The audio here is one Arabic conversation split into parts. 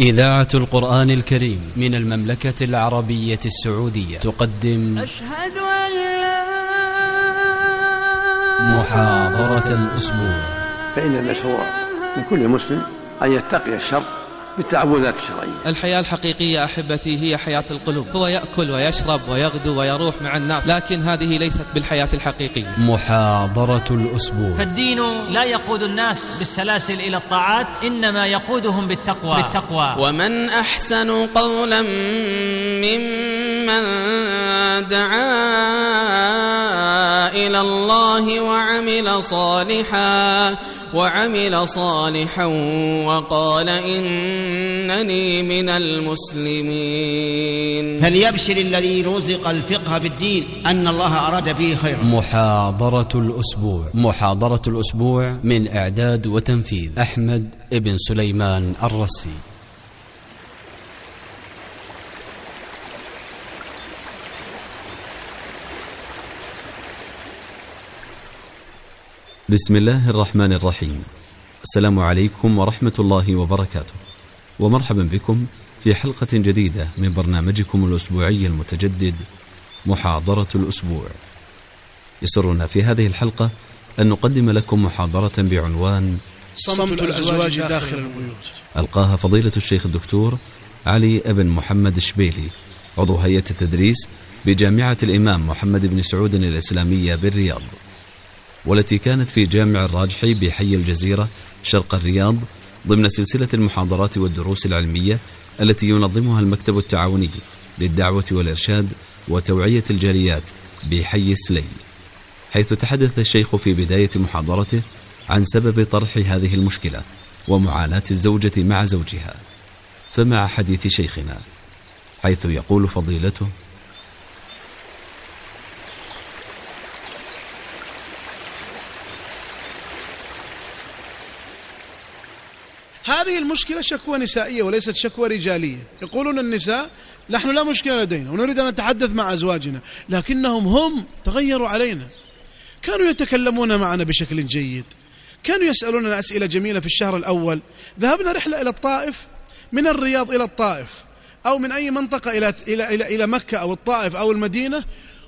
إذاعة القرآن الكريم من المملكة العربية السعودية تقدم أشهد أن لا محاضرة الأسبوع. فإن المشروع لكل مسلم أن يتقي الشر بالتعوذات الشرعية. الحياة الحقيقية أحبتي هي حياة القلوب. هو يأكل ويشرب ويغدو ويروح مع الناس لكن هذه ليست بالحياة الحقيقية. محاضرة الأسبوع. فالدين لا يقود الناس بالسلاسل إلى الطاعات إنما يقودهم بالتقوى. بالتقوى. ومن أحسن قولا ممن دعا إلى الله وعمل صالحا وعمل صالحا وقال إنني من المسلمين. فليبشر الذي رزق الفقه بالدين أن الله أراد به خيرا. محاضرة الأسبوع. محاضرة الأسبوع من إعداد وتنفيذ أحمد ابن سليمان الرسي. بسم الله الرحمن الرحيم. السلام عليكم ورحمة الله وبركاته. ومرحبا بكم في حلقة جديدة من برنامجكم الأسبوعي المتجدد محاضرة الأسبوع. يسرنا في هذه الحلقة أن نقدم لكم محاضرة بعنوان صمت الأزواج داخل البيوت. ألقاها فضيلة الشيخ الدكتور علي ابن محمد الشبيلي عضو هيئة التدريس بجامعة الإمام محمد بن سعود الإسلامية بالرياض. والتي كانت في جامع الراجحي بحي الجزيرة شرق الرياض ضمن سلسلة المحاضرات والدروس العلمية التي ينظمها المكتب التعاوني للدعوة والإرشاد وتوعية الجاليات بحي السليم حيث تحدث الشيخ في بداية محاضرته عن سبب طرح هذه المشكلة ومعاناة الزوجة مع زوجها فمع حديث شيخنا حيث يقول فضيلته هذه المشكلة شكوى نسائية وليست شكوى رجالية. يقولون النساء نحن لا مشكلة لدينا ونريد أن نتحدث مع أزواجنا لكنهم هم تغيروا علينا. كانوا يتكلمون معنا بشكل جيد. كانوا يسألوننا أسئلة جميلة في الشهر الأول. ذهبنا رحلة إلى الطائف من الرياض إلى الطائف أو من أي منطقة إلى إلى إلى إلى مكة أو الطائف أو المدينة.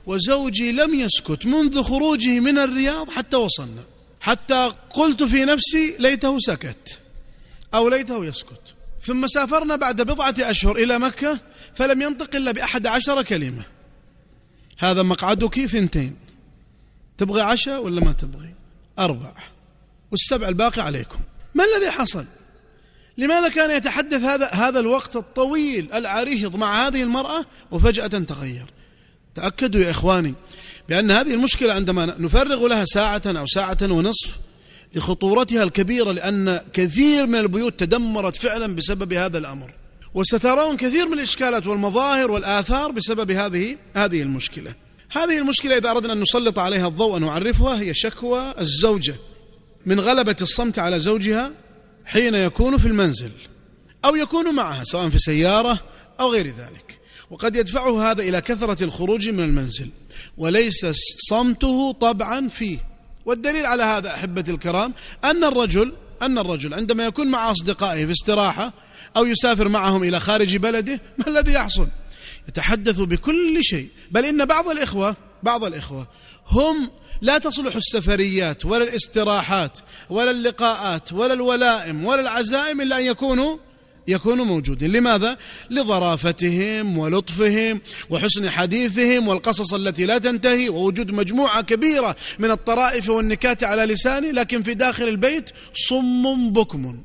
وزوجي لم يسكت منذ خروجه من الرياض حتى وصلنا. حتى قلت في نفسي ليته سكت. أو ليته يسكت. ثم سافرنا بعد بضعة أشهر إلى مكة فلم ينطق إلا بأحد عشر كلمة. هذا مقعدك ثنتين. تبغي عشاء ولا ما تبغي؟ أربع والسبع الباقي عليكم. ما الذي حصل؟ لماذا كان يتحدث هذا هذا الوقت الطويل العريض مع هذه المرأة وفجأة تغير؟ تأكدوا يا إخواني بأن هذه المشكلة عندما نفرغ لها ساعة أو ساعة ونصف لخطورتها الكبيرة لأن كثير من البيوت تدمرت فعلا بسبب هذا الأمر. وسترون كثير من الإشكالات والمظاهر والآثار بسبب هذه هذه المشكلة. هذه المشكلة إذا أردنا أن نسلط عليها الضوء ونعرفها هي شكوى الزوجة. من غلبة الصمت على زوجها حين يكون في المنزل أو يكون معها سواء في سيارة أو غير ذلك. وقد يدفعه هذا إلى كثرة الخروج من المنزل. وليس صمته طبعا فيه. والدليل على هذا أحبتي الكرام أن الرجل أن الرجل عندما يكون مع أصدقائه في استراحة أو يسافر معهم إلى خارج بلده ما الذي يحصل؟ يتحدث بكل شيء. بل إن بعض الإخوة بعض الإخوة هم لا تصلح السفريات ولا الاستراحات ولا اللقاءات ولا الولائم ولا العزائم إلا أن يكونوا يكونوا موجودين. لماذا؟ لظرافتهم ولطفهم وحسن حديثهم والقصص التي لا تنتهي ووجود مجموعة كبيرة من الطرائف والنكات على لسانه لكن في داخل البيت صم بكم.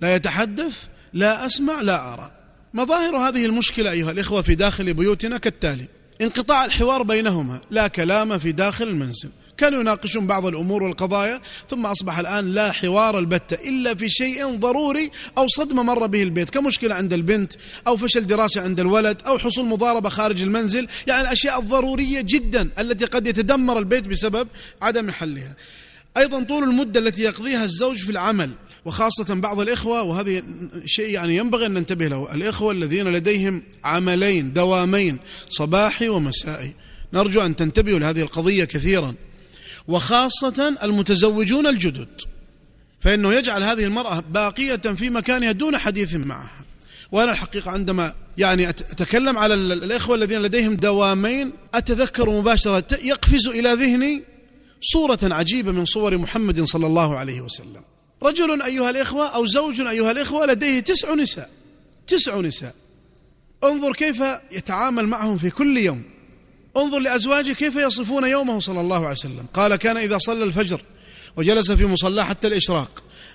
لا يتحدث لا أسمع لا أرى. مظاهر هذه المشكلة أيها الإخوة في داخل بيوتنا كالتالي انقطاع الحوار بينهما لا كلام في داخل المنزل. كانوا يناقشون بعض الأمور والقضايا ثم أصبح الآن لا حوار البتة إلا في شيء ضروري أو صدمة مر به البيت كمشكلة عند البنت أو فشل دراسي عند الولد أو حصول مضاربة خارج المنزل يعني الأشياء الضرورية جدا التي قد يتدمر البيت بسبب عدم حلها. أيضا طول المدة التي يقضيها الزوج في العمل وخاصة بعض الإخوة وهذه شيء يعني ينبغي أن ننتبه له الإخوة الذين لديهم عملين دوامين صباحي ومسائي. نرجو أن تنتبهوا لهذه القضية كثيرا. وخاصة المتزوجون الجدد. فإنه يجعل هذه المرأة باقية في مكانها دون حديث معها. وأنا الحقيقة عندما يعني أتكلم على الإخوة الذين لديهم دوامين أتذكر مباشرة يقفز إلى ذهني صورة عجيبة من صور محمد صلى الله عليه وسلم. رجل أيها الإخوة أو زوج أيها الإخوة لديه تسع نساء. تسع نساء. انظر كيف يتعامل معهم في كل يوم. انظر لأزواجه كيف يصفون يومه صلى الله عليه وسلم. قال كان إذا صلى الفجر وجلس في مصلاه حتى الإشراق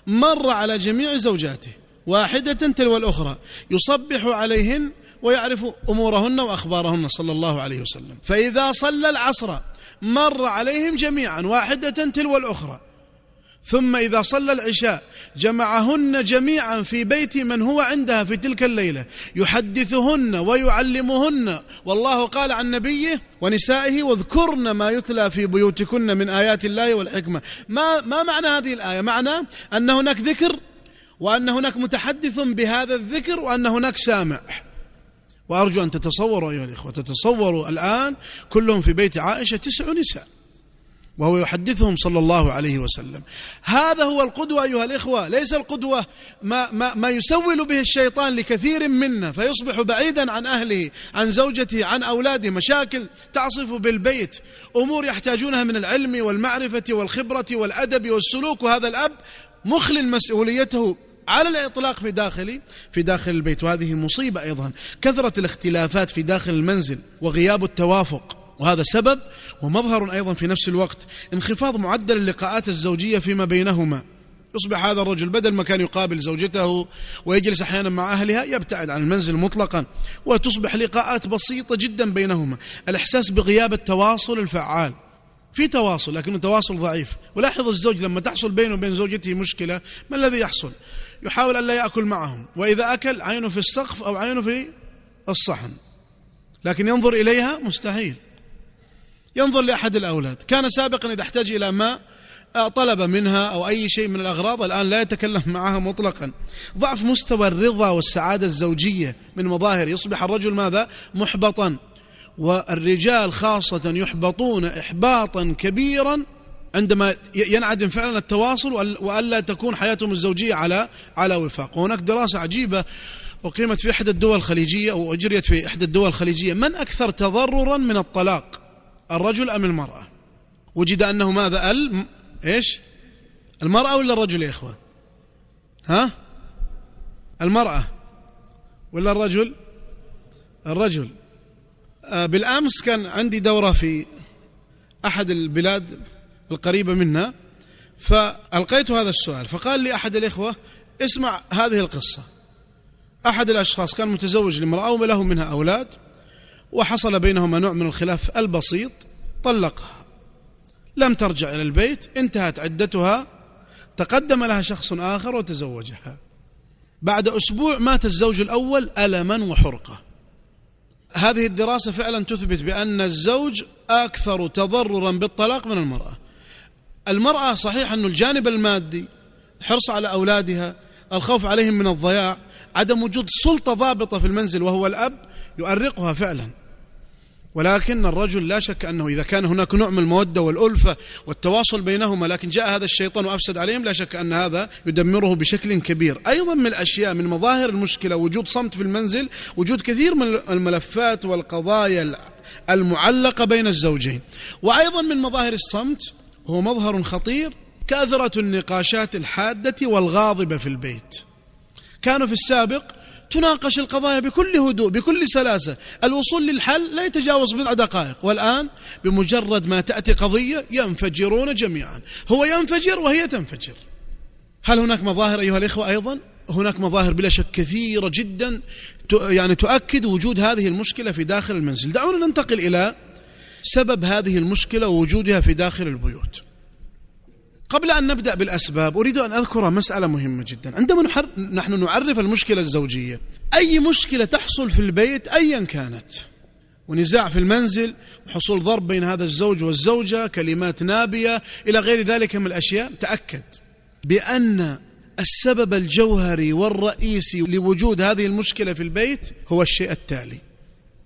مر على جميع زوجاته واحدة تلو الأخرى يصبح عليهن ويعرف أمورهن وأخبارهن صلى الله عليه وسلم. فإذا صلى العصر مر عليهم جميعا واحدة تلو الأخرى. ثم إذا صلى العشاء جمعهن جميعا في بيت من هو عندها في تلك الليلة. يحدثهن ويعلمهن. والله قال عن نبيه ونسائه واذكرن ما يتلى في بيوتكن من آيات الله والحكمة. ما, ما معنى هذه الآية؟ معنى أن هناك ذكر وأن هناك متحدث بهذا الذكر وأن هناك سامع. وأرجو أن تتصوروا أيها الإخوة تتصوروا الآن كلهم في بيت عائشة تسع نساء. وهو يحدثهم صلى الله عليه وسلم. هذا هو القدوة أيها الإخوة. ليس القدوة ما, ما, ما يسول به الشيطان لكثير منا فيصبح بعيدا عن أهله عن زوجته عن أولاده مشاكل تعصف بالبيت أمور يحتاجونها من العلم والمعرفة والخبرة والأدب والسلوك. وهذا الأب مخل مسؤوليته على الإطلاق في داخل في داخل البيت. وهذه مصيبة أيضا. كثرة الاختلافات في داخل المنزل وغياب التوافق. وهذا سبب ومظهر أيضا في نفس الوقت انخفاض معدل اللقاءات الزوجية فيما بينهما. يصبح هذا الرجل بدل ما كان يقابل زوجته ويجلس أحيانا مع أهلها يبتعد عن المنزل مطلقا وتصبح لقاءات بسيطة جدا بينهما. الإحساس بغياب التواصل الفعال. في تواصل لكنه تواصل ضعيف. ولاحظ الزوج لما تحصل بينه وبين زوجته مشكلة ما الذي يحصل؟ يحاول الا يأكل معهم وإذا أكل عينه في السقف أو عينه في الصحن. لكن ينظر إليها مستحيل. ينظر لأحد الأولاد. كان سابقا إذا احتاج إلى ماء آه، طلب منها أو أي شيء من الأغراض الآن لا يتكلم معها مطلقا. ضعف مستوى الرضا والسعادة الزوجية من مظاهر. يصبح الرجل ماذا؟ محبطا. والرجال خاصة يحبطون إحباطا كبيرا عندما ينعدم فعلا التواصل وألا تكون حياتهم الزوجية على على وفاق، وهناك دراسة عجيبة أقيمت في إحدى الدول الخليجية أو أجريت في إحدى الدول الخليجية، من أكثر تضررا من الطلاق؟ الرجل أم المرأة؟ وجد أنه ماذا ال إيش؟ المرأة ولا الرجل يا إخوة ها؟ المرأة ولا الرجل؟ الرجل. آه بالأمس كان عندي دورة في أحد البلاد القريبة منا فألقيت هذا السؤال فقال لي أحد الإخوة اسمع هذه القصة. أحد الأشخاص كان متزوج لامرأة وله منها أولاد وحصل بينهما نوع من الخلاف البسيط طلقها. لم ترجع إلى البيت انتهت عدتها تقدم لها شخص آخر وتزوجها. بعد أسبوع مات الزوج الأول ألما وحرقة. هذه الدراسة فعلا تثبت بأن الزوج أكثر تضررا بالطلاق من المرأة. المرأة صحيح أن الجانب المادي حرص على أولادها الخوف عليهم من الضياع عدم وجود سلطة ضابطة في المنزل وهو الأب يؤرقها فعلا. ولكن الرجل لا شك أنه إذا كان هناك نوع من المودة والألفة والتواصل بينهما لكن جاء هذا الشيطان وأفسد عليهم لا شك أن هذا يدمره بشكل كبير، أيضا من الأشياء من مظاهر المشكلة وجود صمت في المنزل، وجود كثير من الملفات والقضايا المعلقة بين الزوجين. وأيضا من مظاهر الصمت هو مظهر خطير كثرة النقاشات الحادة والغاضبة في البيت. كانوا في السابق تناقش القضايا بكل هدوء بكل سلاسة. الوصول للحل لا يتجاوز بضع دقائق. والآن بمجرد ما تأتي قضية ينفجرون جميعا. هو ينفجر وهي تنفجر. هل هناك مظاهر أيها الإخوة أيضا؟ هناك مظاهر بلا شك كثيرة جدا يعني تؤكد وجود هذه المشكلة في داخل المنزل. دعونا ننتقل إلى سبب هذه المشكلة ووجودها في داخل البيوت. قبل أن نبدأ بالأسباب أريد أن أذكر مسألة مهمة جدا. عندما نحر... نحن نعرف المشكلة الزوجية أي مشكلة تحصل في البيت أيا كانت؟ ونزاع في المنزل وحصول ضرب بين هذا الزوج والزوجة كلمات نابية إلى غير ذلك من الأشياء؟ تأكد. بأن السبب الجوهري والرئيسي لوجود هذه المشكلة في البيت هو الشيء التالي.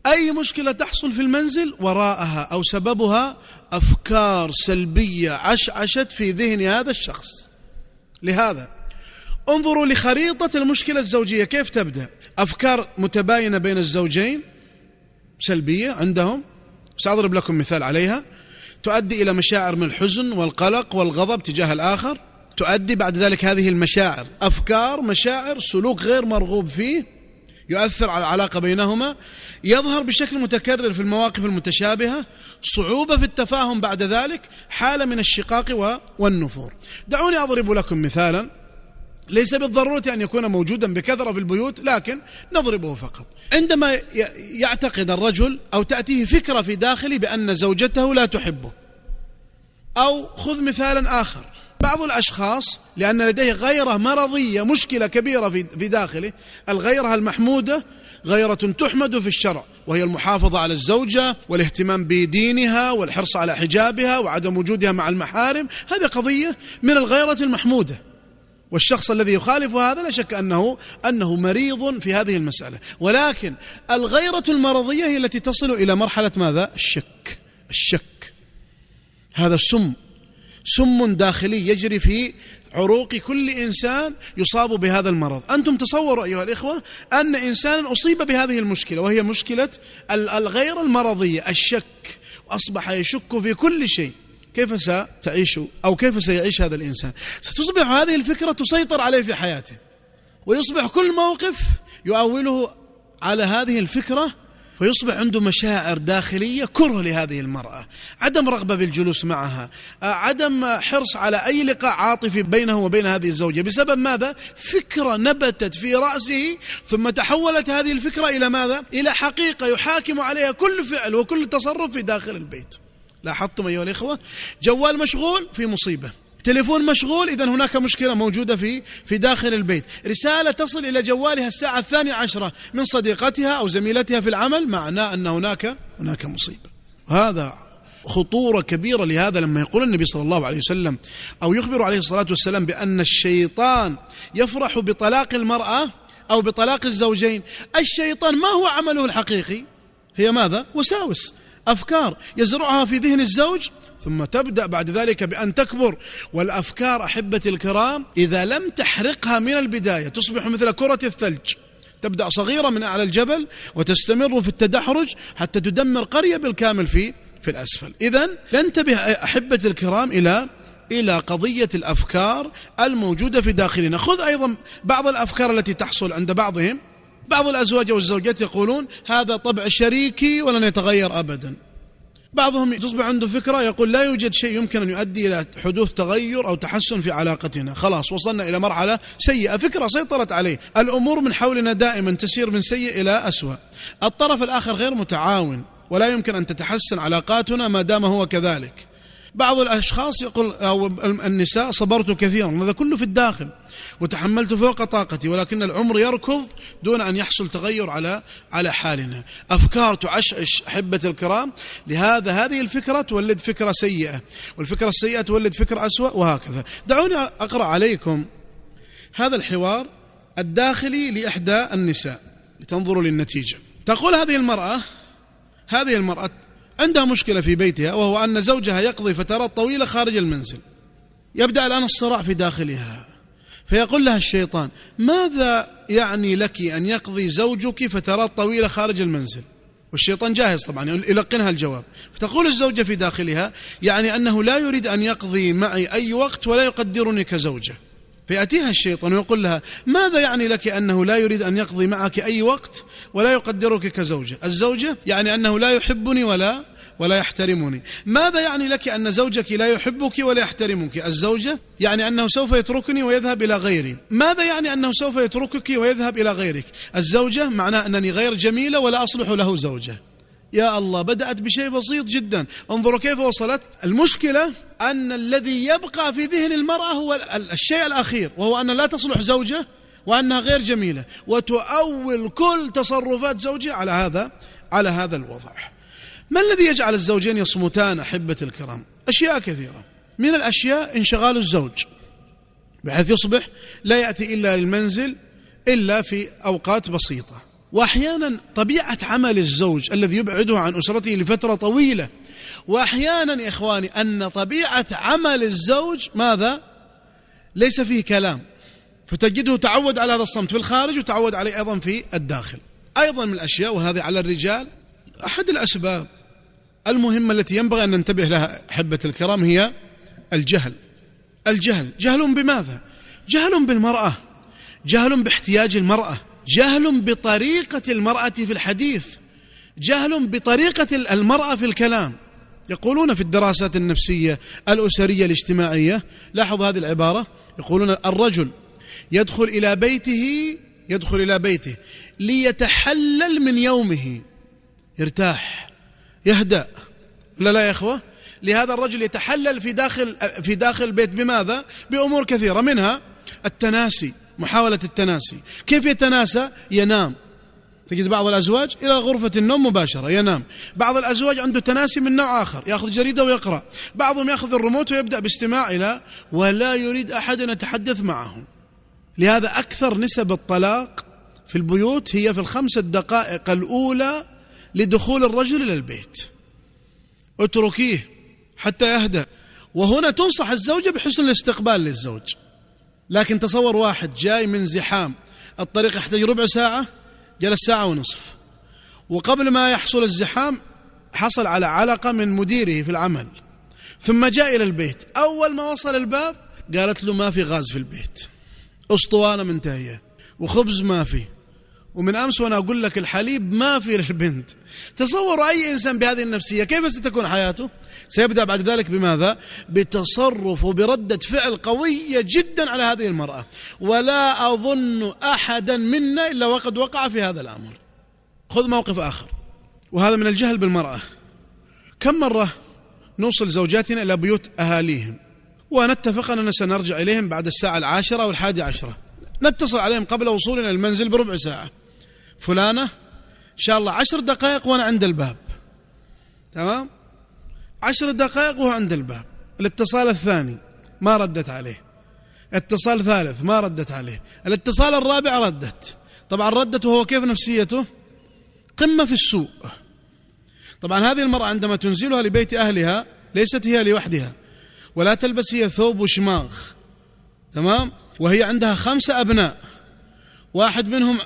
أي مشكلة تحصل في المنزل وراءها أو سببها أفكار سلبية عشعشت في ذهن هذا الشخص. لهذا انظروا لخريطة المشكلة الزوجية. كيف تبدأ؟ أفكار متباينة بين الزوجين سلبية عندهم. سأضرب لكم مثال عليها. تؤدي إلى مشاعر من الحزن والقلق والغضب تجاه الآخر. تؤدي بعد ذلك هذه المشاعر. أفكار مشاعر سلوك غير مرغوب فيه. يؤثر على العلاقة بينهما يظهر بشكل متكرر في المواقف المتشابهة صعوبة في التفاهم بعد ذلك حالة من الشقاق والنفور. دعوني أضرب لكم مثالا ليس بالضرورة أن يكون موجودا بكثرة في البيوت لكن نضربه فقط. عندما يعتقد الرجل أو تأتيه فكرة في داخله بأن زوجته لا تحبه أو خذ مثالا آخر. بعض الأشخاص لأن لديه غيرة مرضية مشكلة كبيرة في داخله الغيرة المحمودة غيرة تحمد في الشرع وهي المحافظة على الزوجة والاهتمام بدينها والحرص على حجابها وعدم وجودها مع المحارم هذه قضية من الغيرة المحمودة. والشخص الذي يخالف هذا لا شك أنه أنه مريض في هذه المسألة. ولكن الغيرة المرضية هي التي تصل إلى مرحلة ماذا؟ الشك. الشك. هذا سم سم داخلي يجري في عروق كل إنسان يصاب بهذا المرض. أنتم تصوروا أيها الإخوة أن إنسانا أصيب بهذه المشكلة وهي مشكلة الغير المرضية الشك. وأصبح يشك في كل شيء. كيف ستعيش أو كيف سيعيش هذا الإنسان؟ ستصبح هذه الفكرة تسيطر عليه في حياته ويصبح كل موقف يؤوله على هذه الفكرة فيصبح عنده مشاعر داخلية كره لهذه المرأة. عدم رغبة بالجلوس معها. عدم حرص على أي لقاء عاطفي بينه وبين هذه الزوجة. بسبب ماذا؟ فكرة نبتت في رأسه ثم تحولت هذه الفكرة إلى ماذا؟ إلى حقيقة يحاكم عليها كل فعل وكل تصرف في داخل البيت. لاحظتم أيها الإخوة جوال مشغول في مصيبة. تليفون مشغول إذا هناك مشكلة موجودة في في داخل البيت. رسالة تصل إلى جوالها الساعة الثانية عشرة من صديقتها أو زميلتها في العمل معناه أن هناك هناك مصيبة. هذا خطورة كبيرة لهذا لما يقول النبي صلى الله عليه وسلم أو يخبر عليه الصلاة والسلام بأن الشيطان يفرح بطلاق المرأة أو بطلاق الزوجين. الشيطان ما هو عمله الحقيقي؟ هي ماذا؟ وساوس أفكار يزرعها في ذهن الزوج ثم تبدأ بعد ذلك بأن تكبر. والأفكار أحبتي الكرام إذا لم تحرقها من البداية تصبح مثل كرة الثلج. تبدأ صغيرة من أعلى الجبل وتستمر في التدحرج حتى تدمر قرية بالكامل في في الأسفل. إذا ننتبه أحبتي الكرام إلى إلى قضية الأفكار الموجودة في داخلنا. خذ أيضا بعض الأفكار التي تحصل عند بعضهم. بعض الأزواج والزوجات يقولون هذا طبع شريكي ولن يتغير أبدا. بعضهم تصبح عنده فكرة يقول لا يوجد شيء يمكن أن يؤدي إلى حدوث تغير أو تحسن في علاقتنا. خلاص وصلنا إلى مرحلة سيئة فكرة سيطرت عليه. الأمور من حولنا دائما تسير من سيء إلى أسوأ. الطرف الآخر غير متعاون ولا يمكن أن تتحسن علاقاتنا ما دام هو كذلك. بعض الأشخاص يقول أو النساء صبرت كثيرا هذا كله في الداخل. وتحملت فوق طاقتي ولكن العمر يركض دون أن يحصل تغير على على حالنا. أفكار تعشعش أحبة الكرام. لهذا هذه الفكرة تولد فكرة سيئة. والفكرة السيئة تولد فكرة أسوأ وهكذا. دعوني أقرأ عليكم هذا الحوار الداخلي لإحدى النساء لتنظروا للنتيجة. تقول هذه المرأة هذه المرأة عندها مشكلة في بيتها وهو أن زوجها يقضي فترات طويلة خارج المنزل. يبدأ الآن الصراع في داخلها. فيقول لها الشيطان ماذا يعني لك أن يقضي زوجك فترات طويلة خارج المنزل؟ والشيطان جاهز طبعا يلقنها الجواب. فتقول الزوجة في داخلها يعني أنه لا يريد أن يقضي معي أي وقت ولا يقدرني كزوجة. فيأتيها الشيطان ويقول لها ماذا يعني لك أنه لا يريد أن يقضي معك أي وقت ولا يقدرك كزوجة؟ الزوجة يعني أنه لا يحبني ولا ولا يحترمني. ماذا يعني لك أن زوجك لا يحبك ولا يحترمك؟ الزوجة يعني أنه سوف يتركني ويذهب إلى غيري. ماذا يعني أنه سوف يتركك ويذهب إلى غيرك؟ الزوجة معناه أنني غير جميلة ولا أصلح له زوجة. يا الله بدأت بشيء بسيط جدا. انظروا كيف وصلت. المشكلة أن الذي يبقى في ذهن المرأة هو الشيء الأخير وهو أن لا تصلح زوجة وأنها غير جميلة. وتؤول كل تصرفات زوجها على هذا على هذا الوضع. ما الذي يجعل الزوجين يصمتان أحبة الكرام؟ أشياء كثيرة. من الأشياء انشغال الزوج بحيث يصبح لا يأتي إلا للمنزل إلا في أوقات بسيطة. وأحيانا طبيعة عمل الزوج الذي يبعده عن أسرته لفترة طويلة. وأحيانا يا إخواني أن طبيعة عمل الزوج ماذا؟ ليس فيه كلام. فتجده تعود على هذا الصمت في الخارج وتعود عليه أيضا في الداخل. أيضا من الأشياء وهذه على الرجال أحد الأسباب المهمة التي ينبغي أن ننتبه لها أحبة الكرام هي الجهل. الجهل. جهل بماذا؟ جهل بالمرأة. جهل باحتياج المرأة. جهل بطريقة المرأة في الحديث جهل بطريقة المرأة في الكلام. يقولون في الدراسات النفسية الأسرية الاجتماعية لاحظ هذه العبارة يقولون الرجل يدخل إلى بيته يدخل إلى بيته ليتحلل من يومه. يرتاح يهدأ. لا لا يا إخوة لهذا الرجل يتحلل في داخل في داخل البيت. بماذا؟ بأمور كثيرة منها التناسي. محاولة التناسي. كيف يتناسى؟ ينام. تجد بعض الأزواج إلى غرفة النوم مباشرة ينام. بعض الأزواج عنده تناسي من نوع آخر يأخذ جريدة ويقرأ. بعضهم يأخذ الريموت ويبدأ باستماع إلى ولا يريد أحد أن يتحدث معه لهذا أكثر نسب الطلاق في البيوت هي في الخمس الدقائق الأولى لدخول الرجل إلى البيت. اتركيه حتى يهدأ. وهنا تنصح الزوجة بحسن الاستقبال للزوج. لكن تصور واحد جاي من زحام الطريق يحتاج ربع ساعة جلس ساعة ونصف. وقبل ما يحصل الزحام حصل على علقة من مديره في العمل. ثم جاء إلى البيت. أول ما وصل الباب قالت له ما في غاز في البيت. أسطوانة منتهية وخبز ما في. ومن أمس وأنا أقول لك الحليب ما في للبنت. تصوروا أي إنسان بهذه النفسية كيف ستكون حياته؟ سيبدأ بعد ذلك بماذا؟ بتصرف وبردة فعل قوية جدا. على هذه المرأة. ولا أظن أحدا منا إلا وقد وقع في هذا الأمر. خذ موقف آخر. وهذا من الجهل بالمرأة. كم مرة نوصل زوجاتنا إلى بيوت أهاليهم؟ ونتفق أننا سنرجع إليهم بعد الساعة العاشرة أو الحادي عشرة. نتصل عليهم قبل وصولنا المنزل بربع ساعة. فلانة إن شاء الله عشر دقائق وأنا عند الباب. تمام؟ عشر دقائق وهو عند الباب. الاتصال الثاني ما ردت عليه. اتصال ثالث ما ردت عليه. الاتصال الرابع ردت. طبعا ردت وهو كيف نفسيته؟ قمة في السوء. طبعا هذه المرأة عندما تنزلها لبيت أهلها ليست هي لوحدها ولا تلبس هي ثوب وشماغ. تمام؟ وهي عندها خمسة أبناء. واحد منهم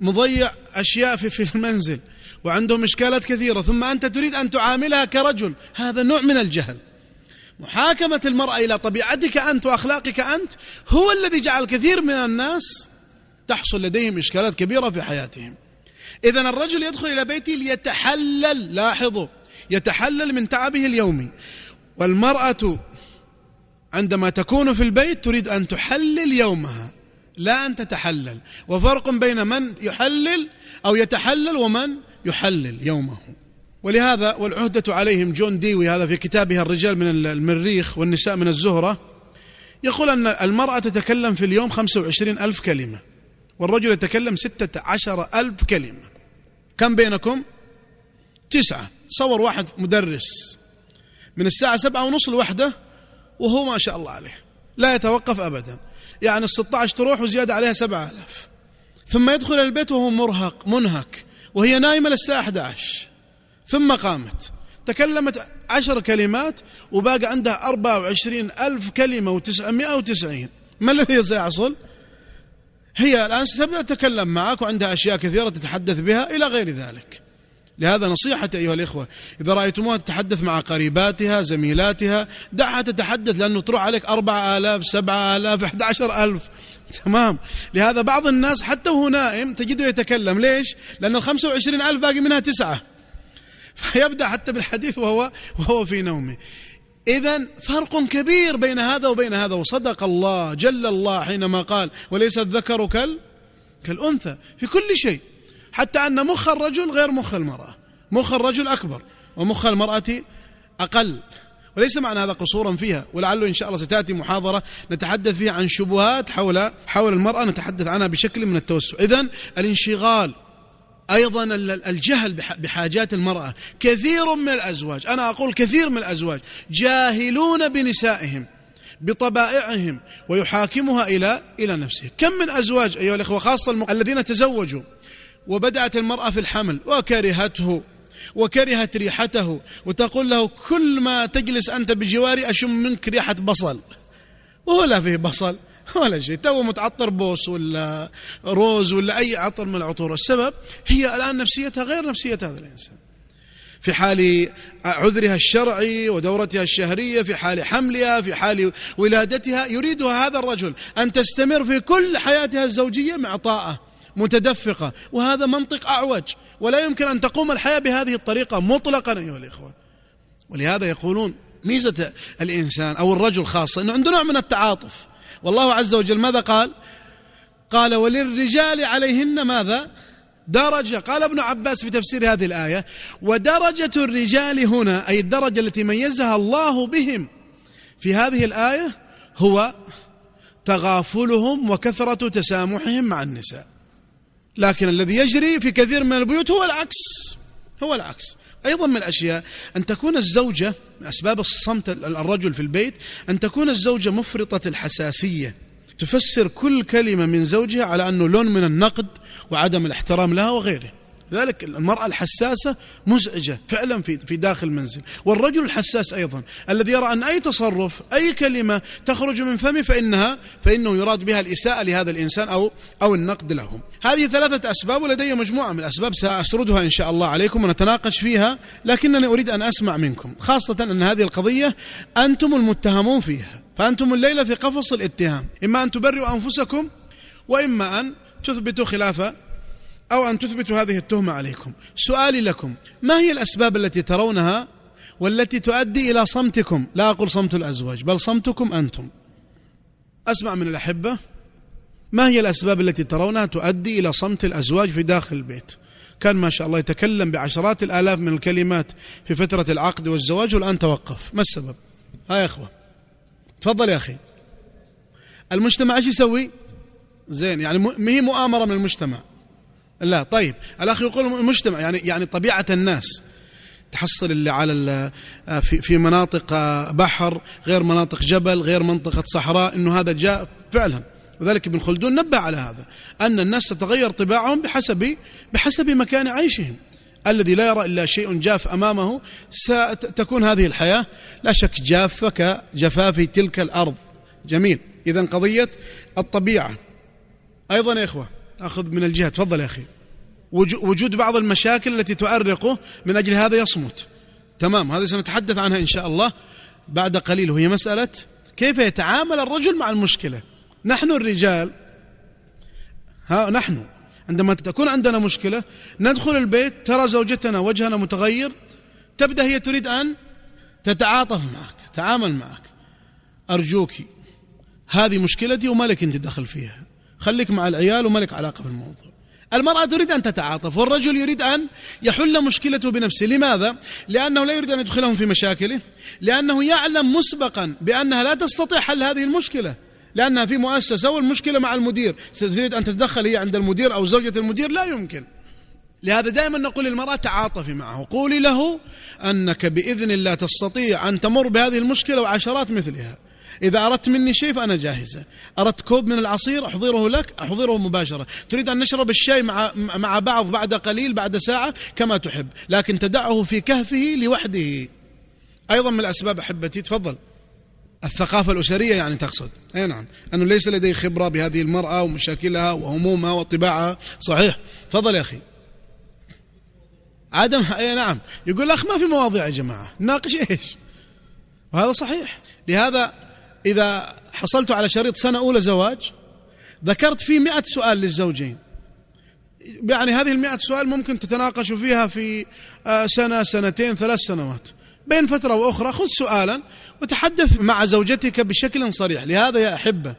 مضيع أشياء في, في المنزل وعندهم إشكالات كثيرة ثم أنت تريد أن تعاملها كرجل. هذا نوع من الجهل. محاكمة المرأة إلى طبيعتك أنت وأخلاقك أنت هو الذي جعل كثير من الناس تحصل لديهم إشكالات كبيرة في حياتهم. إذا الرجل يدخل إلى بيته ليتحلل لاحظوا يتحلل من تعبه اليومي والمرأة عندما تكون في البيت تريد أن تحلل يومها لا أن تتحلل. وفرق بين من يحلل أو يتحلل ومن يحلل يومه. ولهذا والعهدة عليهم جون ديوي هذا في كتابه الرجال من المريخ والنساء من الزهرة يقول أن المرأة تتكلم في اليوم 25 ألف كلمة والرجل يتكلم ستة عشر ألف كلمة. كم بينكم؟ تسعة. تصور واحد مدرس. من الساعة سبعة ونص الوحدة وهو ما شاء الله عليه. لا يتوقف أبدا. يعني الستة عشر تروح وزيادة عليها سبعة ألاف. ثم يدخل البيت وهو مرهق منهك وهي نايمة للساعة 11 ثم قامت. تكلمت عشر كلمات وباقي عندها أربعة وعشرين ألف كلمة وتسعمائة وتسعين. ما الذي سيحصل هي الآن ستبدأ تتكلم معك وعندها أشياء كثيرة تتحدث بها إلى غير ذلك. لهذا نصيحتي أيها الإخوة إذا رأيتموها تتحدث مع قريباتها زميلاتها دعها تتحدث لأنه تروح عليك أربعة آلاف سبعة آلاف أحد عشر ألف. تمام. لهذا بعض الناس حتى وهو نائم تجده يتكلم. ليش؟ لأن الخمسة وعشرين ألف باقي منها تسعة. فيبدأ حتى بالحديث وهو, وهو في نومه. إذا فرق كبير بين هذا وبين هذا. وصدق الله جل الله حينما قال وليس الذكر كال كالأنثى. في كل شيء. حتى أن مخ الرجل غير مخ المرأة. مخ الرجل أكبر. ومخ المرأة أقل. وليس معنى هذا قصورا فيها. ولعله إن شاء الله ستأتي محاضرة نتحدث فيها عن شبهات حول حول المرأة نتحدث عنها بشكل من التوسع. إذن الانشغال أيضا الجهل بحاجات المرأة. كثير من الأزواج أنا أقول كثير من الأزواج جاهلون بنسائهم بطبائعهم ويحاكمها إلى إلى نفسه كم من أزواج أيها الأخوة خاصة الذين تزوجوا وبدأت المرأة في الحمل وكرهته وكرهت ريحته وتقول له كل ما تجلس أنت بجواري أشم منك ريحة بصل. وهو لا فيه بصل. ولا شيء. تو متعطر بوس ولا روز ولا أي عطر من العطور. السبب هي الآن نفسيتها غير نفسية هذا الإنسان. في حال عذرها الشرعي ودورتها الشهرية في حال حملها في حال ولادتها يريدها هذا الرجل أن تستمر في كل حياتها الزوجية معطاءة متدفقة. وهذا منطق أعوج. ولا يمكن أن تقوم الحياة بهذه الطريقة مطلقا أيها الإخوة. ولهذا يقولون ميزة الإنسان أو الرجل خاصة أنه عنده نوع من التعاطف. والله عز وجل ماذا قال؟ قال وللرجال عليهن ماذا؟ درجة. قال ابن عباس في تفسير هذه الآية ودرجة الرجال هنا أي الدرجة التي ميزها الله بهم في هذه الآية هو تغافلهم وكثرة تسامحهم مع النساء. لكن الذي يجري في كثير من البيوت هو العكس. هو العكس. أيضا من الأشياء أن تكون الزوجة من أسباب الصمت الرجل في البيت أن تكون الزوجة مفرطة الحساسية. تفسر كل كلمة من زوجها على أنه لون من النقد وعدم الاحترام لها وغيره. ذلك المرأة الحساسة مزعجة فعلا في في داخل المنزل. والرجل الحساس أيضا الذي يرى أن أي تصرف أي كلمة تخرج من فمه فإنها فإنه يراد بها الإساءة لهذا الإنسان أو أو النقد له هذه ثلاثة أسباب ولدي مجموعة من الأسباب سأسردها إن شاء الله عليكم ونتناقش فيها لكنني أريد أن أسمع منكم خاصة أن هذه القضية أنتم المتهمون فيها فأنتم الليلة في قفص الاتهام إما أن تبرئوا أنفسكم وإما أن تثبتوا خلاف أو أن تثبتوا هذه التهمة عليكم. سؤالي لكم ما هي الأسباب التي ترونها والتي تؤدي إلى صمتكم؟ لا أقول صمت الأزواج بل صمتكم أنتم. أسمع من الأحبة ما هي الأسباب التي ترونها تؤدي إلى صمت الأزواج في داخل البيت؟ كان ما شاء الله يتكلم بعشرات الآلاف من الكلمات في فترة العقد والزواج والآن توقف. ما السبب؟ ها يا أخوة. تفضل يا أخي. المجتمع إيش يسوي؟ زين يعني ما هي مؤامرة من المجتمع؟ لا طيب. الأخ يقول المجتمع يعني يعني طبيعة الناس. تحصل اللي على آه، في في مناطق آه، بحر غير مناطق جبل غير منطقة صحراء إنه هذا جاء فعلا. وذلك ابن خلدون نبه على هذا أن الناس تتغير طباعهم بحسب بحسب مكان عيشهم. الذي لا يرى إلا شيء جاف أمامه ستكون هذه الحياة. لا شك جافة كجفاف تلك الأرض. جميل. إذا قضية الطبيعة. أيضا يا إخوة أخذ من الجهة. تفضل يا أخي. وجود بعض المشاكل التي تؤرقه من أجل هذا يصمت. تمام هذا سنتحدث عنها إن شاء الله بعد قليل. وهي مسألة كيف يتعامل الرجل مع المشكلة؟ نحن الرجال ها نحن عندما تكون عندنا مشكلة ندخل البيت ترى زوجتنا وجهنا متغير تبدأ هي تريد أن تتعاطف معك تتعامل معك. أرجوك هذه مشكلتي وما لك أنت دخل فيها. خليك مع العيال وما لك علاقة بالموضوع. المرأة تريد أن تتعاطف والرجل يريد أن يحل مشكلته بنفسه. لماذا؟ لأنه لا يريد أن يدخلهم في مشاكله لأنه يعلم مسبقا بأنها لا تستطيع حل هذه المشكلة لأنها في مؤسسة والمشكلة مع المدير. تريد أن تتدخل هي عند المدير أو زوجة المدير؟ لا يمكن. لهذا دائما نقول للمرأة تعاطفي معه. قولي له أنك بإذن الله تستطيع أن تمر بهذه المشكلة وعشرات مثلها. إذا أردت مني شيء فأنا جاهزة. أردت كوب من العصير أحضره لك أحضره مباشرة. تريد أن نشرب الشاي مع, مع بعض بعد قليل بعد ساعة؟ كما تحب. لكن تدعه في كهفه لوحده. أيضا من الأسباب أحبتي تفضل. الثقافة الأسرية يعني تقصد. أي نعم. أنه ليس لديه خبرة بهذه المرأة ومشاكلها وهمومها وطباعها. صحيح. تفضل يا أخي. عدم أي نعم. يقول الأخ ما في مواضيع يا جماعة. ناقش إيش؟ وهذا صحيح. لهذا إذا حصلت على شريط سنة أولى زواج ذكرت فيه مئة سؤال للزوجين. يعني هذه المئة سؤال ممكن تتناقشوا فيها في آه، سنة سنتين ثلاث سنوات. بين فترة وأخرى خذ سؤالا وتحدث مع زوجتك بشكل صريح. لهذا يا أحبة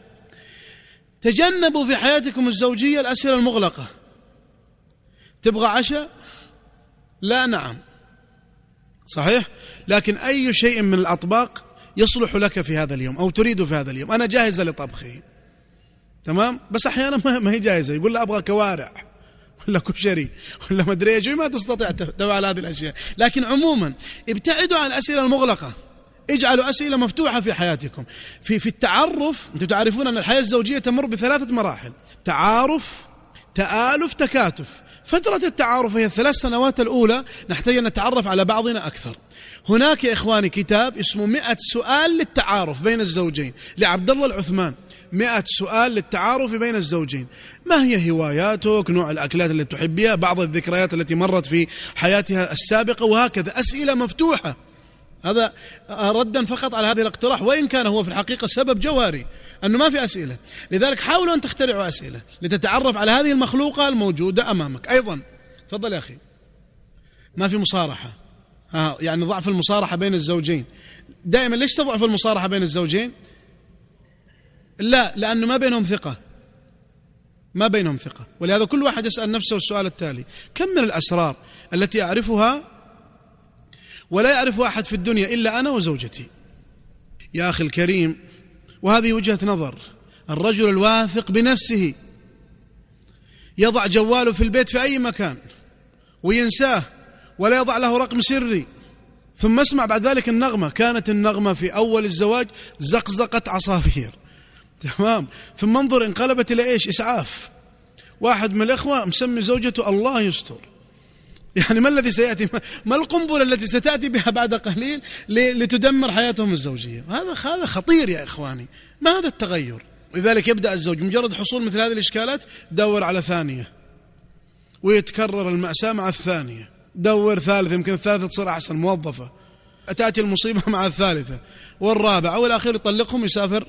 تجنبوا في حياتكم الزوجية الأسئلة المغلقة. تبغى عشاء؟ لا نعم. صحيح؟ لكن أي شيء من الأطباق يصلح لك في هذا اليوم أو تريد في هذا اليوم. أنا جاهزة لطبخه تمام؟ بس أحيانا ما هي جاهزة. يقول لا أبغى كوارع ولا كشري ولا مدري إيش. ما تستطيع تفعل هذه الأشياء. لكن عموما ابتعدوا عن الأسئلة المغلقة. اجعلوا أسئلة مفتوحة في حياتكم. في في التعرف أنتم تعرفون أن الحياة الزوجية تمر بثلاثة مراحل. تعارف تآلف تكاتف. فترة التعارف هي الثلاث سنوات الأولى. نحتاج أن نتعرف على بعضنا أكثر. هناك يا إخواني كتاب اسمه مئة سؤال للتعارف بين الزوجين لعبد الله العثمان. مئة سؤال للتعارف بين الزوجين. ما هي هواياتك؟ نوع الأكلات التي تحبها بعض الذكريات التي مرت في حياتها السابقة؟ وهكذا. أسئلة مفتوحة. هذا ردا فقط على هذا الاقتراح وإن كان هو في الحقيقة سبب جوهري أنه ما في أسئلة. لذلك حاولوا أن تخترعوا أسئلة لتتعرف على هذه المخلوقة الموجودة أمامك. أيضا تفضل يا أخي. ما في مصارحة. ها يعني ضعف المصارحة بين الزوجين. دائما ليش تضعف المصارحة بين الزوجين؟ لا لأنه ما بينهم ثقة. ما بينهم ثقة. ولهذا كل واحد يسأل نفسه السؤال التالي. كم من الأسرار التي أعرفها ولا يعرف أحد في الدنيا إلا أنا وزوجتي؟ يا أخي الكريم وهذه وجهة نظر. الرجل الواثق بنفسه يضع جواله في البيت في أي مكان وينساه. ولا يضع له رقم سري. ثم اسمع بعد ذلك النغمة. كانت النغمة في أول الزواج زقزقة عصافير. تمام؟ ثم انظر انقلبت إلى إيش؟ إسعاف. واحد من الإخوة مسمي زوجته الله يستر. يعني ما الذي سيأتي؟ ما القنبلة التي ستأتي بها بعد قليل لتدمر حياتهم الزوجية؟ هذا هذا خطير يا إخواني. ما هذا التغير؟ لذلك يبدأ الزوج. مجرد حصول مثل هذه الإشكالات دور على ثانية. ويتكرر المأساة مع الثانية. دور ثالثة يمكن الثالثة تصير أحسن موظفة. تأتي المصيبة مع الثالثة. والرابعة والأخير يطلقهم يسافر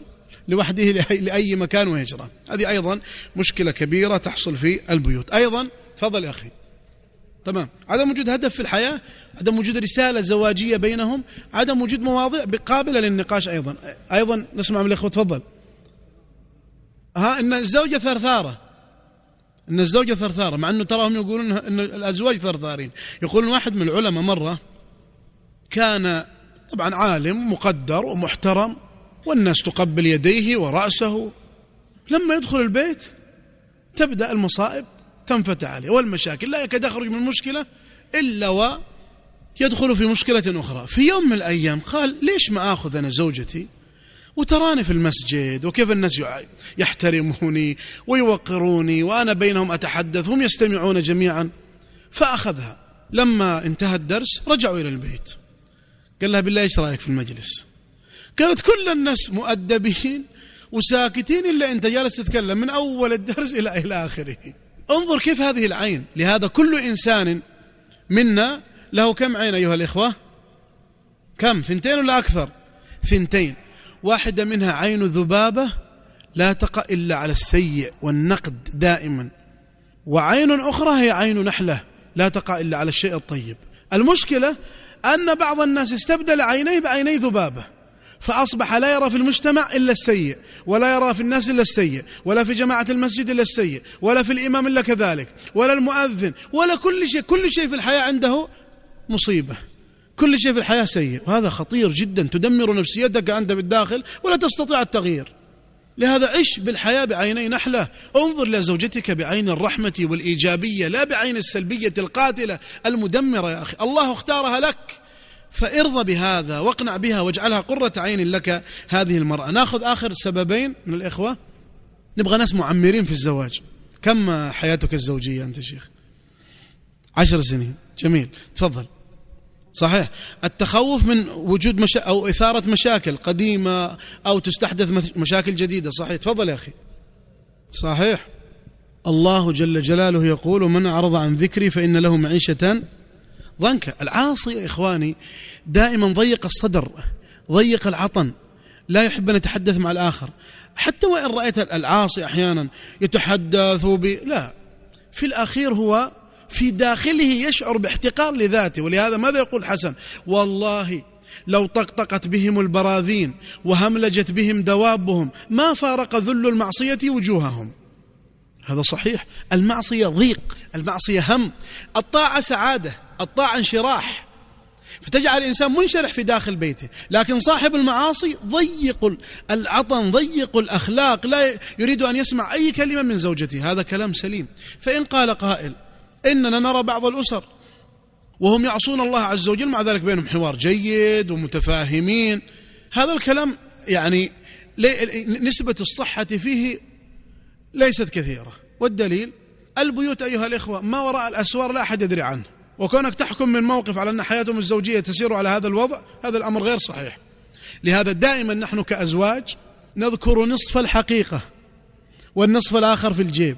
لوحده لأي مكان ويجرى هذه أيضا مشكلة كبيرة تحصل في البيوت. أيضا تفضل يا أخي. تمام. عدم وجود هدف في الحياة عدم وجود رسالة زواجية بينهم عدم وجود مواضيع قابلة للنقاش أيضا. أيضا نسمع من الإخوة تفضل. ها إن الزوجة ثرثارة. إن الزوجه ثرثارة مع إنه تراهم يقولون إن الأزواج ثرثارين. يقولون واحد من العلماء مرة كان طبعا عالم مقدر ومحترم والناس تقبل يديه ورأسه. لما يدخل البيت تبدأ المصائب تنفتح عليه والمشاكل لا يكاد يخرج من مشكلة إلا ويدخل في مشكلة أخرى. في يوم من الأيام قال ليش ما آخذ أنا زوجتي وتراني في المسجد وكيف الناس يحترموني ويوقروني وأنا بينهم أتحدث هم يستمعون جميعا. فأخذها. لما انتهى الدرس رجعوا إلى البيت. قال لها بالله إيش رأيك في المجلس؟ كانت كل الناس مؤدبين وساكتين إلا أنت جالس تتكلم من أول الدرس إلى إلى آخره. انظر كيف هذه العين. لهذا كل إنسان منا له كم عين أيها الإخوة؟ كم؟ ثنتين ولا أكثر؟ ثنتين. واحدة منها عين ذبابة لا تقع إلا على السيء والنقد دائما. وعين أخرى هي عين نحلة لا تقع إلا على الشيء الطيب. المشكلة أن بعض الناس استبدل عينيه بعيني ذبابة فأصبح لا يرى في المجتمع إلا السيء ولا يرى في الناس إلا السيء ولا في جماعة المسجد إلا السيء ولا في الإمام إلا كذلك ولا المؤذن ولا كل شيء كل شيء في الحياة عنده مصيبة. كل شيء في الحياة سيء. وهذا خطير جدا. تدمر نفسيتك أنت بالداخل ولا تستطيع التغيير. لهذا عش بالحياة بعيني نحلة. انظر لزوجتك بعين الرحمة والإيجابية لا بعين السلبية القاتلة المدمرة يا أخي. الله اختارها لك. فارضى بهذا واقنع بها واجعلها قرة عين لك هذه المرأة. ناخذ آخر سببين من الإخوة. نبغى ناس معمرين في الزواج. كم حياتك الزوجية أنت شيخ؟ عشر سنين. جميل. تفضل. صحيح. التخوف من وجود مشا أو إثارة مشاكل قديمة أو تستحدث مشاكل جديدة. صحيح. تفضل يا أخي. صحيح. الله جل جلاله يقول من أعرض عن ذكري فإن له معيشة ضنكا. العاصي يا إخواني دائما ضيق الصدر ضيق العطن لا يحب أن يتحدث مع الآخر. حتى وإن رأيت العاصي أحيانا يتحدث ب... لا. في الأخير هو في داخله يشعر باحتقار لذاته ولهذا ماذا يقول حسن؟ والله لو طقطقت بهم البراذين وهملجت بهم دوابهم ما فارق ذل المعصية وجوههم. هذا صحيح. المعصية ضيق المعصية هم. الطاعة سعادة الطاعة انشراح. فتجعل الإنسان منشرح في داخل بيته. لكن صاحب المعاصي ضيق العطن ضيق الأخلاق لا يريد أن يسمع أي كلمة من زوجته. هذا كلام سليم. فإن قال قائل إننا نرى بعض الأسر. وهم يعصون الله عز وجل مع ذلك بينهم حوار جيد ومتفاهمين. هذا الكلام يعني نسبة الصحة فيه ليست كثيرة. والدليل البيوت أيها الإخوة ما وراء الأسوار لا أحد يدري عنه. وكونك تحكم من موقف على أن حياتهم الزوجية تسير على هذا الوضع هذا الأمر غير صحيح. لهذا دائما نحن كأزواج نذكر نصف الحقيقة والنصف الآخر في الجيب.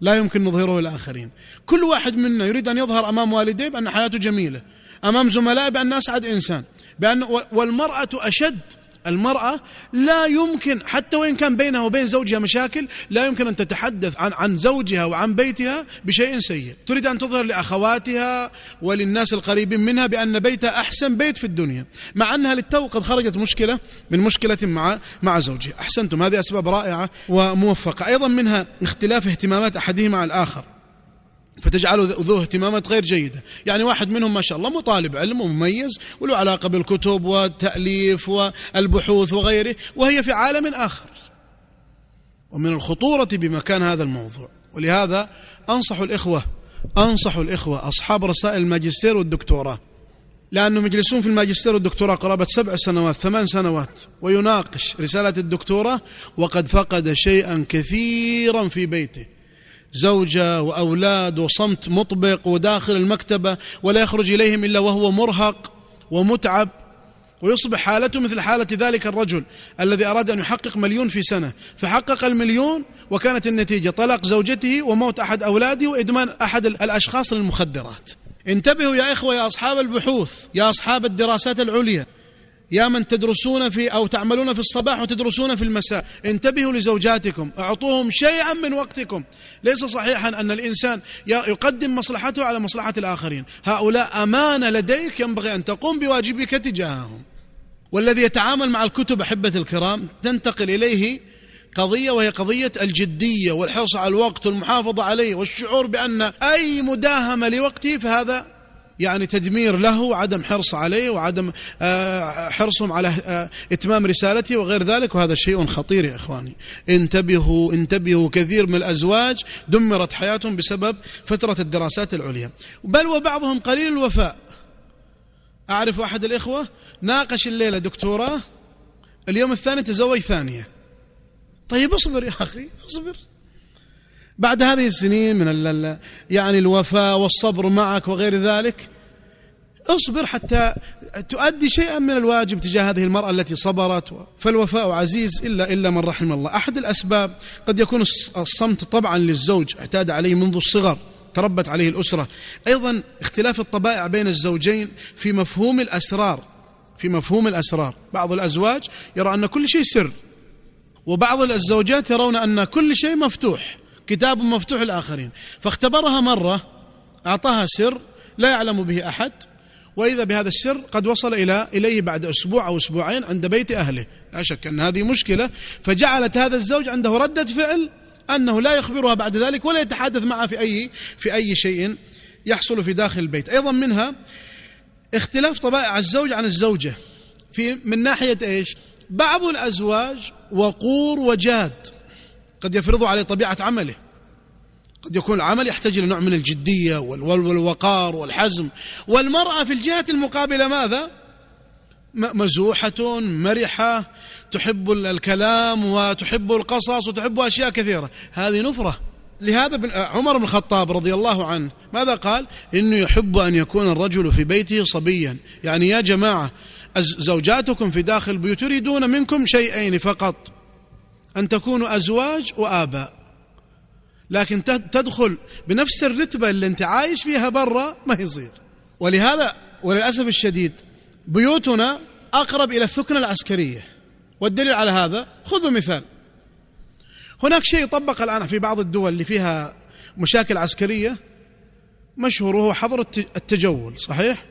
لا يمكن نظهره للآخرين. كل واحد منا يريد أن يظهر أمام والديه بأن حياته جميلة أمام زملائه بأن أسعد إنسان بأن والمرأة أشد المرأة لا يمكن حتى وإن كان بينها وبين زوجها مشاكل لا يمكن أن تتحدث عن عن زوجها وعن بيتها بشيء سيء. تريد أن تظهر لأخواتها وللناس القريبين منها بأن بيتها أحسن بيت في الدنيا مع أنها للتو قد خرجت مشكلة من مشكلة مع مع زوجها. أحسنتم هذه أسباب رائعة وموفقة. أيضا منها اختلاف اهتمامات أحدهما مع الآخر. فتجعله ذو اهتمامات غير جيدة. يعني واحد منهم ما شاء الله مطالب علم ومميز وله علاقة بالكتب والتأليف والبحوث وغيره وهي في عالم آخر. ومن الخطورة بمكان هذا الموضوع. ولهذا أنصح الإخوة أنصح الإخوة أصحاب رسائل الماجستير والدكتوراه. لأنهم يجلسون في الماجستير والدكتوراه قرابة سبع سنوات ثمان سنوات ويناقش رسالة الدكتوراه وقد فقد شيئا كثيرا في بيته. زوجة وأولاد وصمت مطبق وداخل المكتبة ولا يخرج إليهم إلا وهو مرهق ومتعب ويصبح حالته مثل حالة ذلك الرجل الذي أراد أن يحقق مليون في سنة. فحقق المليون وكانت النتيجة طلاق زوجته وموت أحد أولاده وإدمان أحد الأشخاص للمخدرات انتبهوا يا إخوة يا أصحاب البحوث يا أصحاب الدراسات العليا. يا من تدرسون في أو تعملون في الصباح وتدرسون في المساء انتبهوا لزوجاتكم أعطوهم شيئا من وقتكم. ليس صحيحا أن الإنسان يقدم مصلحته على مصلحة الآخرين. هؤلاء أمانة لديك ينبغي أن تقوم بواجبك تجاههم. والذي يتعامل مع الكتب أحبة الكرام تنتقل إليه قضية وهي قضية الجدية والحرص على الوقت والمحافظة عليه والشعور بأن أي مداهمة لوقته فهذا يعني تدمير له وعدم حرص عليه وعدم آه، حرصهم على آه، إتمام رسالته وغير ذلك وهذا شيء خطير يا إخواني. انتبهوا انتبهوا كثير من الأزواج دمرت حياتهم بسبب فترة الدراسات العليا. بل وبعضهم قليل الوفاء. أعرف أحد الإخوة ناقش الليلة دكتوراه اليوم الثاني تزوج ثانية. طيب اصبر يا أخي اصبر. بعد هذه السنين من يعني الوفاء والصبر معك وغير ذلك اصبر حتى تؤدي شيئا من الواجب تجاه هذه المرأة التي صبرت. فالوفاء عزيز إلا إلا من رحم الله. أحد الأسباب قد يكون الصمت طبعا للزوج اعتاد عليه منذ الصغر تربت عليه الأسرة. أيضا اختلاف الطبائع بين الزوجين في مفهوم الأسرار. في مفهوم الأسرار. بعض الأزواج يرى أن كل شيء سر وبعض الزوجات يرون أن كل شيء مفتوح. كتاب مفتوح الآخرين فاختبرها مرة أعطاها سر لا يعلم به أحد وإذا بهذا السر قد وصل إلى إليه بعد أسبوع أو أسبوعين عند بيت أهله. لا شك أن هذه مشكلة. فجعلت هذا الزوج عنده ردة فعل أنه لا يخبرها بعد ذلك ولا يتحدث معها في أي في أي شيء يحصل في داخل البيت. أيضا منها اختلاف طبائع الزوج عن الزوجة. في من ناحية إيش؟ بعض الأزواج وقور وجاد. قد يفرض عليه طبيعة عمله. قد يكون العمل يحتاج إلى نوع من الجدية والوقار والحزم. والمرأة في الجهة المقابلة ماذا؟ مزوحة مرحة تحب الكلام وتحب القصص وتحب أشياء كثيرة. هذه نفرة. لهذا عمر بن الخطاب رضي الله عنه ماذا قال؟ إنه يحب أن يكون الرجل في بيته صبيا. يعني يا جماعة زوجاتكم في داخل البيوت يريدون منكم شيئين فقط. أن تكونوا أزواج وآباء. لكن تدخل بنفس الرتبة اللي أنت عايش فيها برا ما يصير. ولهذا وللأسف الشديد بيوتنا أقرب إلى الثكنة العسكرية. والدليل على هذا خذوا مثال. هناك شيء يطبق الآن في بعض الدول اللي فيها مشاكل عسكرية مشهور وهو حظر التجول صحيح؟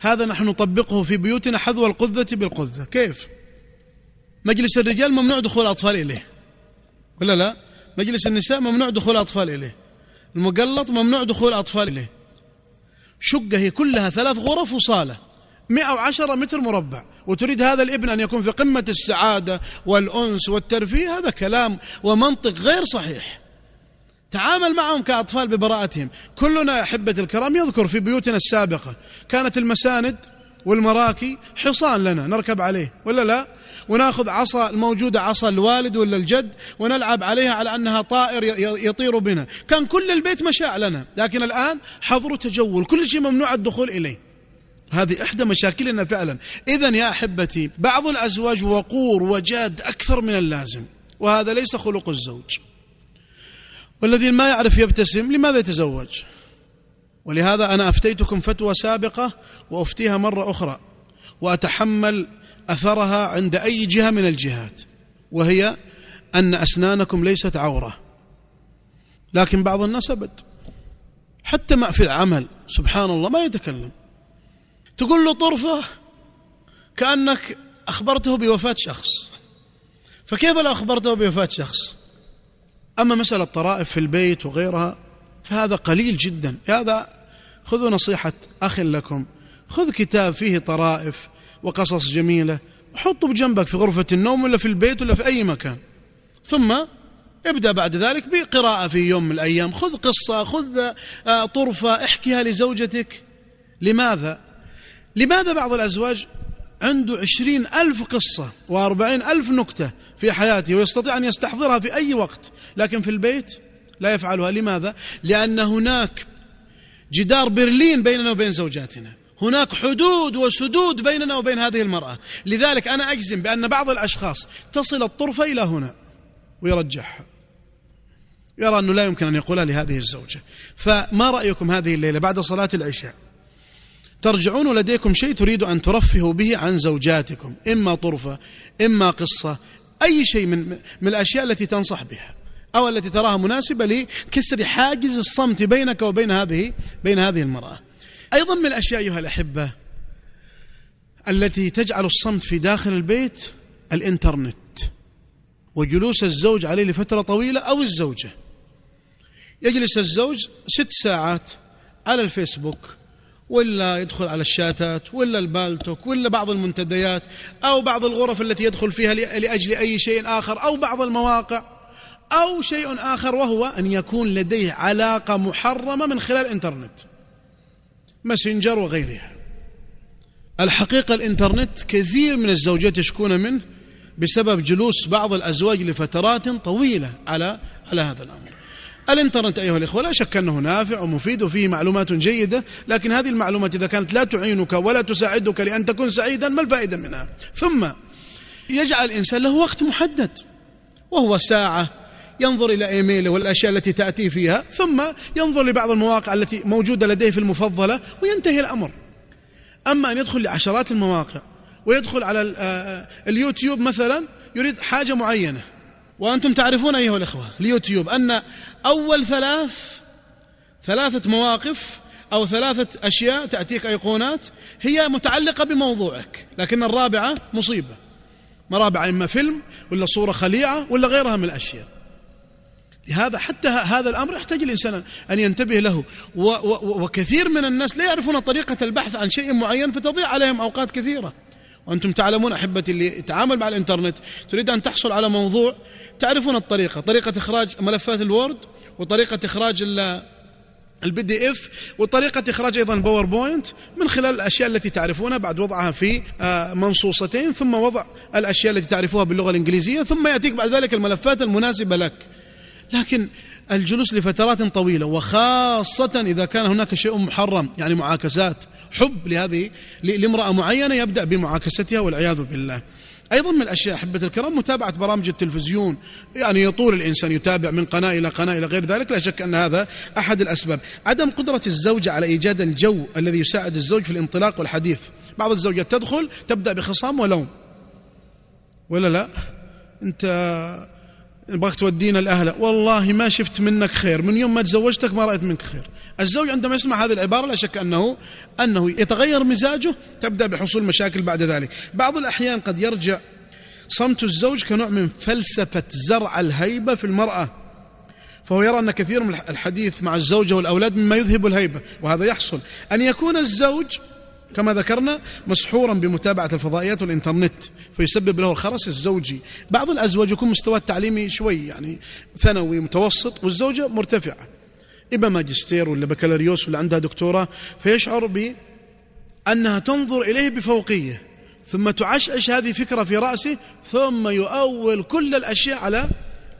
هذا نحن نطبقه في بيوتنا حذو القذة بالقذة. كيف؟ مجلس الرجال ممنوع دخول الأطفال إليه. ولا لا؟ مجلس النساء ممنوع دخول الأطفال إليه. المقلط ممنوع دخول الأطفال إليه. شقة هي كلها ثلاث غرف وصالة. 110 متر مربع. وتريد هذا الابن أن يكون في قمة السعادة والأنس والترفيه؟ هذا كلام ومنطق غير صحيح. تعامل معهم كأطفال ببراءتهم. كلنا أحبة الكرام يذكر في بيوتنا السابقة كانت المساند والمراكي حصان لنا نركب عليه. ولا لا؟ وناخذ عصا الموجودة عصا الوالد ولا الجد ونلعب عليها على أنها طائر يطير بنا. كان كل البيت مشاع لنا لكن الآن حظر تجول كل شيء ممنوع الدخول إليه. هذه إحدى مشاكلنا فعلا. إذا يا أحبتي بعض الأزواج وقور وجاد أكثر من اللازم وهذا ليس خلق الزوج. والذي ما يعرف يبتسم لماذا يتزوج؟ ولهذا أنا أفتيتكم فتوى سابقة وأفتيها مرة أخرى. وأتحمل أثرها عند أي جهة من الجهات وهي أن أسنانكم ليست عورة. لكن بعض الناس أبد. حتى ما في العمل سبحان الله ما يتكلم. تقول له طرفة كأنك أخبرته بوفاة شخص. فكيف لو أخبرته بوفاة شخص؟ أما مسألة طرائف في البيت وغيرها فهذا قليل جدا. هذا خذوا نصيحة أخ لكم. خذ كتاب فيه طرائف. وقصص جميلة. وحطه بجنبك في غرفة النوم ولا في البيت ولا في أي مكان. ثم ابدأ بعد ذلك بقراءة في يوم من الأيام. خذ قصة خذ آه، طرفة احكيها لزوجتك. لماذا؟ لماذا بعض الأزواج عنده عشرين ألف قصة وأربعين ألف نكتة في حياته ويستطيع أن يستحضرها في أي وقت؟ لكن في البيت لا يفعلها. لماذا؟ لأن هناك جدار برلين بيننا وبين زوجاتنا. هناك حدود وسدود بيننا وبين هذه المرأة. لذلك أنا أجزم بأن بعض الأشخاص تصل الطرفة إلى هنا ويرجعها. يرى أنه لا يمكن أن يقولها لهذه الزوجة. فما رأيكم هذه الليلة بعد صلاة العشاء؟ ترجعون لديكم شيء تريد أن ترفهوا به عن زوجاتكم. إما طرفة إما قصة أي شيء من, من الأشياء التي تنصح بها. أو التي تراها مناسبة لكسر حاجز الصمت بينك وبين هذه بين هذه المرأة. أيضا من الأشياء أيها الأحبة التي تجعل الصمت في داخل البيت الإنترنت وجلوس الزوج عليه لفترة طويلة أو الزوجة. يجلس الزوج ست ساعات على الفيسبوك ولا يدخل على الشاتات ولا البالتوك ولا بعض المنتديات أو بعض الغرف التي يدخل فيها لأجل أي شيء آخر أو بعض المواقع أو شيء آخر وهو أن يكون لديه علاقة محرمة من خلال الإنترنت ماسنجر وغيرها الحقيقة الإنترنت كثير من الزوجات يشكون منه بسبب جلوس بعض الأزواج لفترات طويلة على على هذا الأمر الانترنت أيها الإخوة لا شك أنه نافع ومفيد وفيه معلومات جيدة لكن هذه المعلومات إذا كانت لا تعينك ولا تساعدك لأن تكون سعيدا ما الفائدة منها ثم يجعل الإنسان له وقت محدد وهو ساعة ينظر إلى إيميله والأشياء التي تأتي فيها ثم ينظر لبعض المواقع التي موجودة لديه في المفضلة وينتهي الأمر. أما أن يدخل لعشرات المواقع ويدخل على اليوتيوب مثلا يريد حاجة معينة. وأنتم تعرفون أيها الإخوة اليوتيوب أن أول ثلاث ثلاثة مواقف أو ثلاثة أشياء تأتيك أيقونات هي متعلقة بموضوعك لكن الرابعة مصيبة. مرابعة إما فيلم ولا صورة خليعة ولا غيرها من الأشياء. لهذا حتى هذا الأمر يحتاج الإنسان أن ينتبه له. وكثير من الناس لا يعرفون طريقة البحث عن شيء معين فتضيع عليهم أوقات كثيرة. وأنتم تعلمون أحبتي اللي يتعامل مع الإنترنت تريد أن تحصل على موضوع تعرفون الطريقة. طريقة إخراج ملفات الوورد وطريقة إخراج ال PDF وطريقة إخراج أيضا PowerPoint من خلال الأشياء التي تعرفونها بعد وضعها في آه، منصوصتين ثم وضع الأشياء التي تعرفوها باللغة الإنجليزية ثم يأتيك بعد ذلك الملفات المناسبة لك. لكن الجلوس لفترات طويلة وخاصة إذا كان هناك شيء محرم يعني معاكسات حب لهذه لامرأة معينة يبدأ بمعاكستها والعياذ بالله. أيضا من الأشياء أحبة الكرام متابعة برامج التلفزيون. يعني يطول الإنسان يتابع من قناة إلى قناة إلى غير ذلك لا شك أن هذا أحد الأسباب. عدم قدرة الزوجة على إيجاد الجو الذي يساعد الزوج في الانطلاق والحديث. بعض الزوجات تدخل تبدأ بخصام ولوم. ولا لا؟ أنت نبغاك تودينا لأهله والله ما شفت منك خير. من يوم ما تزوجتك ما رأيت منك خير. الزوج عندما يسمع هذه العبارة لا شك أنه أنه يتغير مزاجه تبدأ بحصول مشاكل بعد ذلك. بعض الأحيان قد يرجع صمت الزوج كنوع من فلسفة زرع الهيبة في المرأة. فهو يرى أن كثير من الحديث مع الزوجة والأولاد مما يذهب الهيبة وهذا يحصل. أن يكون الزوج كما ذكرنا مسحورا بمتابعة الفضائيات والإنترنت فيسبب له الخرس الزوجي. بعض الأزواج يكون مستوى التعليمي شوي يعني ثانوي متوسط والزوجة مرتفعة. إما ماجستير ولا بكالوريوس ولا عندها دكتوراه فيشعر بأنها تنظر إليه بفوقية ثم تعشعش هذه فكرة في رأسه ثم يؤول كل الأشياء على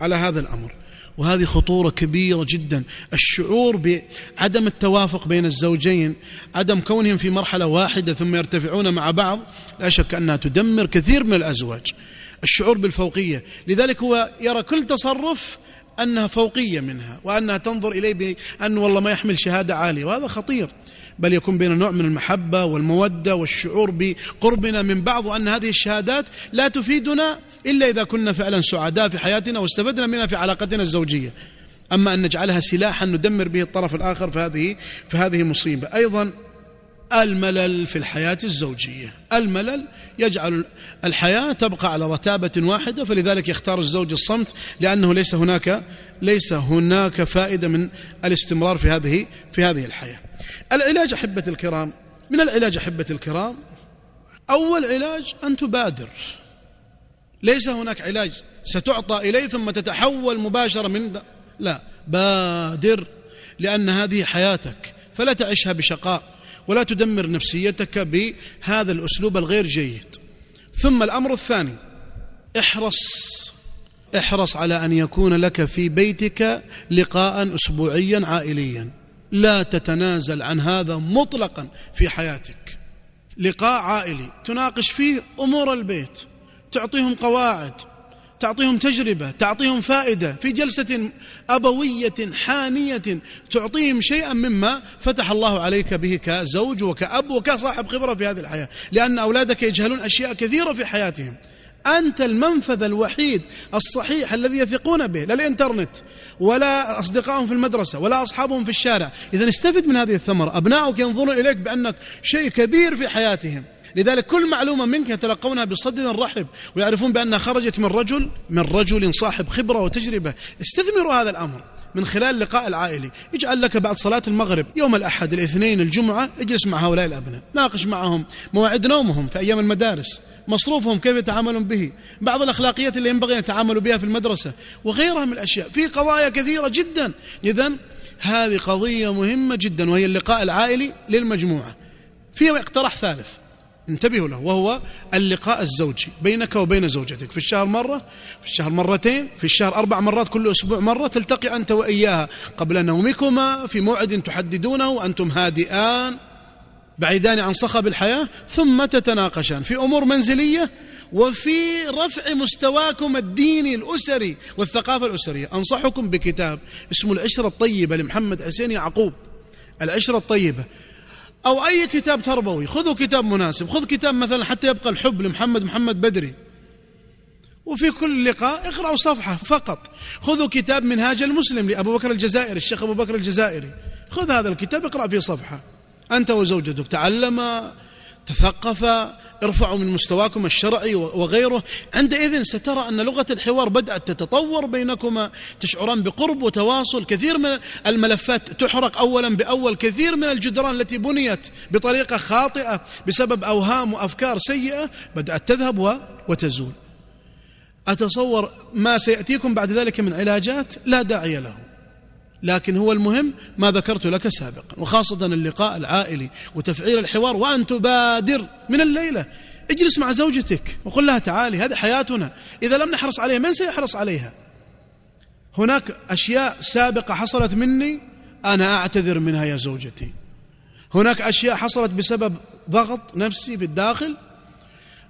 على هذا الأمر. وهذه خطورة كبيرة جدا. الشعور بعدم التوافق بين الزوجين عدم كونهم في مرحلة واحدة ثم يرتفعون مع بعض لا شك أنها تدمر كثير من الأزواج. الشعور بالفوقية. لذلك هو يرى كل تصرف أنها فوقية منها وأنها تنظر إليه بأن والله ما يحمل شهادة عالية وهذا خطير. بل يكون بين نوع من المحبة والمودة والشعور بقربنا من بعض وأن هذه الشهادات لا تفيدنا إلا إذا كنا فعلا سعداء في حياتنا واستفدنا منها في علاقتنا الزوجية. أما أن نجعلها سلاحا ندمر به الطرف الآخر فهذه فهذه مصيبة. أيضا الملل في الحياة الزوجية. الملل يجعل الحياة تبقى على رتابة واحدة فلذلك يختار الزوج الصمت لأنه ليس هناك ليس هناك فائدة من الاستمرار في هذه في هذه الحياة. العلاج أحبة الكرام من العلاج أحبة الكرام؟ أول علاج أن تبادر. ليس هناك علاج. ستعطى إليه ثم تتحول مباشرة من لا بادر لأن هذه حياتك. فلا تعيشها بشقاء ولا تدمر نفسيتك بهذا الأسلوب الغير جيد. ثم الأمر الثاني احرص. احرص على أن يكون لك في بيتك لقاء أسبوعيا عائليا. لا تتنازل عن هذا مطلقا في حياتك. لقاء عائلي تناقش فيه أمور البيت. تعطيهم قواعد تعطيهم تجربة تعطيهم فائدة في جلسة أبوية حانية تعطيهم شيئا مما فتح الله عليك به كزوج وكأب وكصاحب خبرة في هذه الحياة لأن أولادك يجهلون أشياء كثيرة في حياتهم. أنت المنفذ الوحيد الصحيح الذي يثقون به لا الإنترنت ولا أصدقائهم في المدرسة ولا أصحابهم في الشارع. إذا استفد من هذه الثمرة أبنائك ينظرون إليك بأنك شيء كبير في حياتهم. لذلك كل معلومة منك يتلقونها بصدر رحب ويعرفون بأنها خرجت من رجل من رجل صاحب خبرة وتجربة. استثمروا هذا الأمر من خلال اللقاء العائلي. اجعل لك بعد صلاة المغرب يوم الأحد الاثنين الجمعة اجلس مع هؤلاء الأبناء. ناقش معهم مواعيد نومهم في أيام المدارس مصروفهم كيف يتعاملون به بعض الأخلاقيات اللي ينبغي أن يتعاملوا بها في المدرسة وغيرها من الأشياء. في قضايا كثيرة جدا. إذا هذه قضية مهمة جدا وهي اللقاء العائلي للمجموعة. في اقتراح ثالث. انتبهوا له وهو اللقاء الزوجي بينك وبين زوجتك. في الشهر مرة في الشهر مرتين في الشهر أربع مرات كل أسبوع مرة تلتقي أنت وإياها قبل نومكما في موعد تحددونه وأنتم هادئان بعيدان عن صخب الحياة ثم تتناقشان في أمور منزلية وفي رفع مستواكم الديني الأسري والثقافة الأسرية. أنصحكم بكتاب اسمه العشرة الطيبة لمحمد حسين يعقوب. العشرة الطيبة. أو أي كتاب تربوي. خذوا كتاب مناسب. خذ كتاب مثلا حتى يبقى الحب لمحمد محمد بدري. وفي كل لقاء اقرأوا صفحة فقط. خذوا كتاب منهاج المسلم لأبو بكر الجزائري الشيخ أبو بكر الجزائري. خذ هذا الكتاب اقرأ فيه صفحة. أنت وزوجتك. تعلم تثقف ارفعوا من مستواكم الشرعي وغيره. عندئذ سترى أن لغة الحوار بدأت تتطور بينكما تشعران بقرب وتواصل. كثير من الملفات تحرق أولا بأول. كثير من الجدران التي بنيت بطريقة خاطئة بسبب أوهام وأفكار سيئة بدأت تذهب وتزول. أتصور ما سيأتيكم بعد ذلك من علاجات لا داعي له. لكن هو المهم ما ذكرت لك سابقا وخاصة اللقاء العائلي وتفعيل الحوار وأن تبادر من الليلة. اجلس مع زوجتك وقل لها تعالي هذه حياتنا. إذا لم نحرص عليها من سيحرص عليها؟ هناك أشياء سابقة حصلت مني أنا أعتذر منها يا زوجتي. هناك أشياء حصلت بسبب ضغط نفسي في الداخل.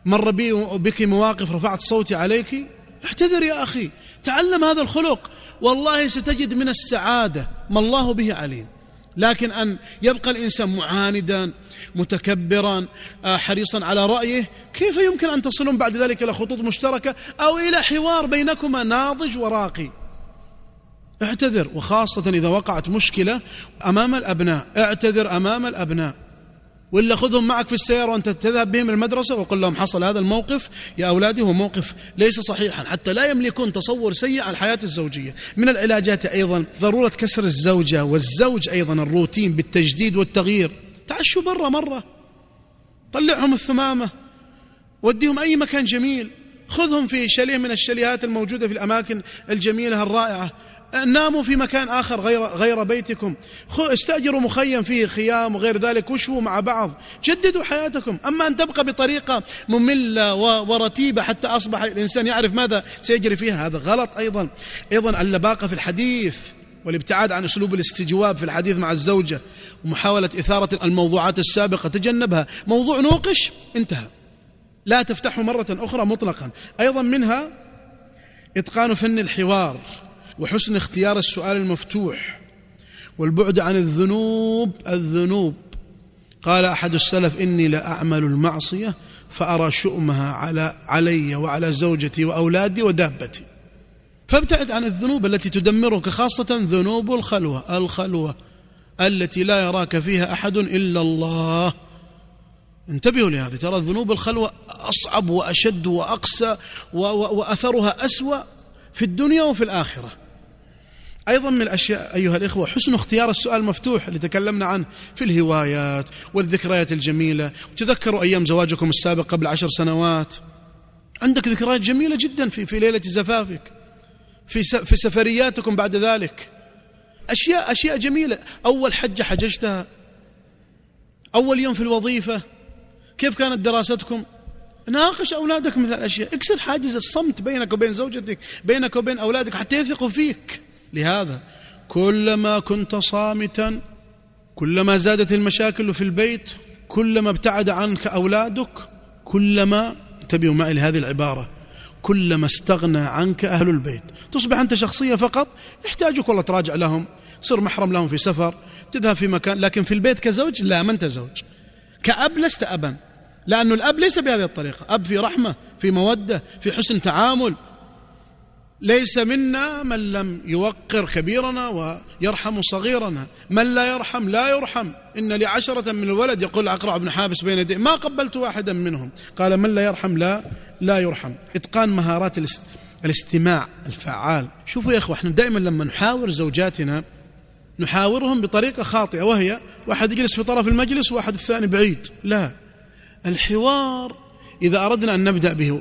مر بي بك مواقف رفعت صوتي عليك. اعتذر يا أخي. تعلم هذا الخلق. والله ستجد من السعادة ما الله به عليم. لكن أن يبقى الإنسان معاندا متكبرا آه، حريصا على رأيه كيف يمكن أن تصلون بعد ذلك إلى خطوط مشتركة أو إلى حوار بينكما ناضج وراقي؟ اعتذر وخاصة إذا وقعت مشكلة أمام الأبناء. اعتذر أمام الأبناء. ولا خذهم معك في السيارة وأنت تذهب بهم المدرسة وقل لهم حصل هذا الموقف يا أولادي هو موقف ليس صحيحا. حتى لا يملكون تصور سيء عن الحياة الزوجية. من العلاجات أيضا ضرورة كسر الزوجة والزوج أيضا الروتين بالتجديد والتغيير. تعشوا برا مرة. طلعهم الثمامة. وديهم أي مكان جميل. خذهم في شاليه من الشاليهات الموجودة في الأماكن الجميلة الرائعة. ناموا في مكان آخر غير, غير بيتكم. استأجروا مخيم فيه خيام وغير ذلك وشوا مع بعض؟ جددوا حياتكم. أما أن تبقى بطريقة مملة ورتيبة حتى أصبح الإنسان يعرف ماذا سيجري فيها هذا غلط أيضا. أيضا اللباقة في الحديث والابتعاد عن أسلوب الاستجواب في الحديث مع الزوجة ومحاولة إثارة الموضوعات السابقة تجنبها. موضوع نوقش انتهى. لا تفتحه مرة أخرى مطلقا. أيضا منها إتقان فن الحوار. وحسن اختيار السؤال المفتوح والبعد عن الذنوب الذنوب. قال أحد السلف إني لأعمل المعصية فأرى شؤمها على علي وعلى زوجتي وأولادي ودابتي. فابتعد عن الذنوب التي تدمرك خاصة ذنوب الخلوة الخلوة التي لا يراك فيها أحد إلا الله. انتبهوا لهذا ترى ذنوب الخلوة أصعب وأشد وأقسى وأثرها أسوأ في الدنيا وفي الآخرة. أيضا من الأشياء أيها الإخوة حسن اختيار السؤال المفتوح اللي تكلمنا عنه في الهوايات والذكريات الجميلة. تذكروا أيام زواجكم السابق قبل عشر سنوات. عندك ذكريات جميلة جدا في, في ليلة زفافك في, في سفرياتكم بعد ذلك. أشياء أشياء جميلة. أول حجة حججتها. أول يوم في الوظيفة. كيف كانت دراستكم؟ ناقش أولادك مثل الأشياء. اكسر حاجز الصمت بينك وبين زوجتك بينك وبين أولادك حتى يثقوا فيك. لهذا كلما كنت صامتا كلما زادت المشاكل في البيت كلما ابتعد عنك أولادك كلما انتبهوا معي لهذه العبارة كلما استغنى عنك أهل البيت. تصبح أنت شخصية فقط يحتاجك والله تراجع لهم صر محرم لهم في سفر تذهب في مكان لكن في البيت كزوج؟ لا ما أنت زوج. كأب لست أبا لأن الأب ليس بهذه الطريقة. أب في رحمة في مودة في حسن تعامل. ليس منا من لم يوقر كبيرنا ويرحم صغيرنا. من لا يرحم لا يرحم. إن لعشرة من الولد يقول عقرع بن حابس بين يديه ما قبلت واحدا منهم. قال من لا يرحم لا لا يرحم. إتقان مهارات الاستماع الفعال. شوفوا يا إخوة إحنا دائما لما نحاور زوجاتنا نحاورهم بطريقة خاطئة وهي واحد يجلس في طرف المجلس وواحد الثاني بعيد. لا. الحوار إذا أردنا أن نبدأ به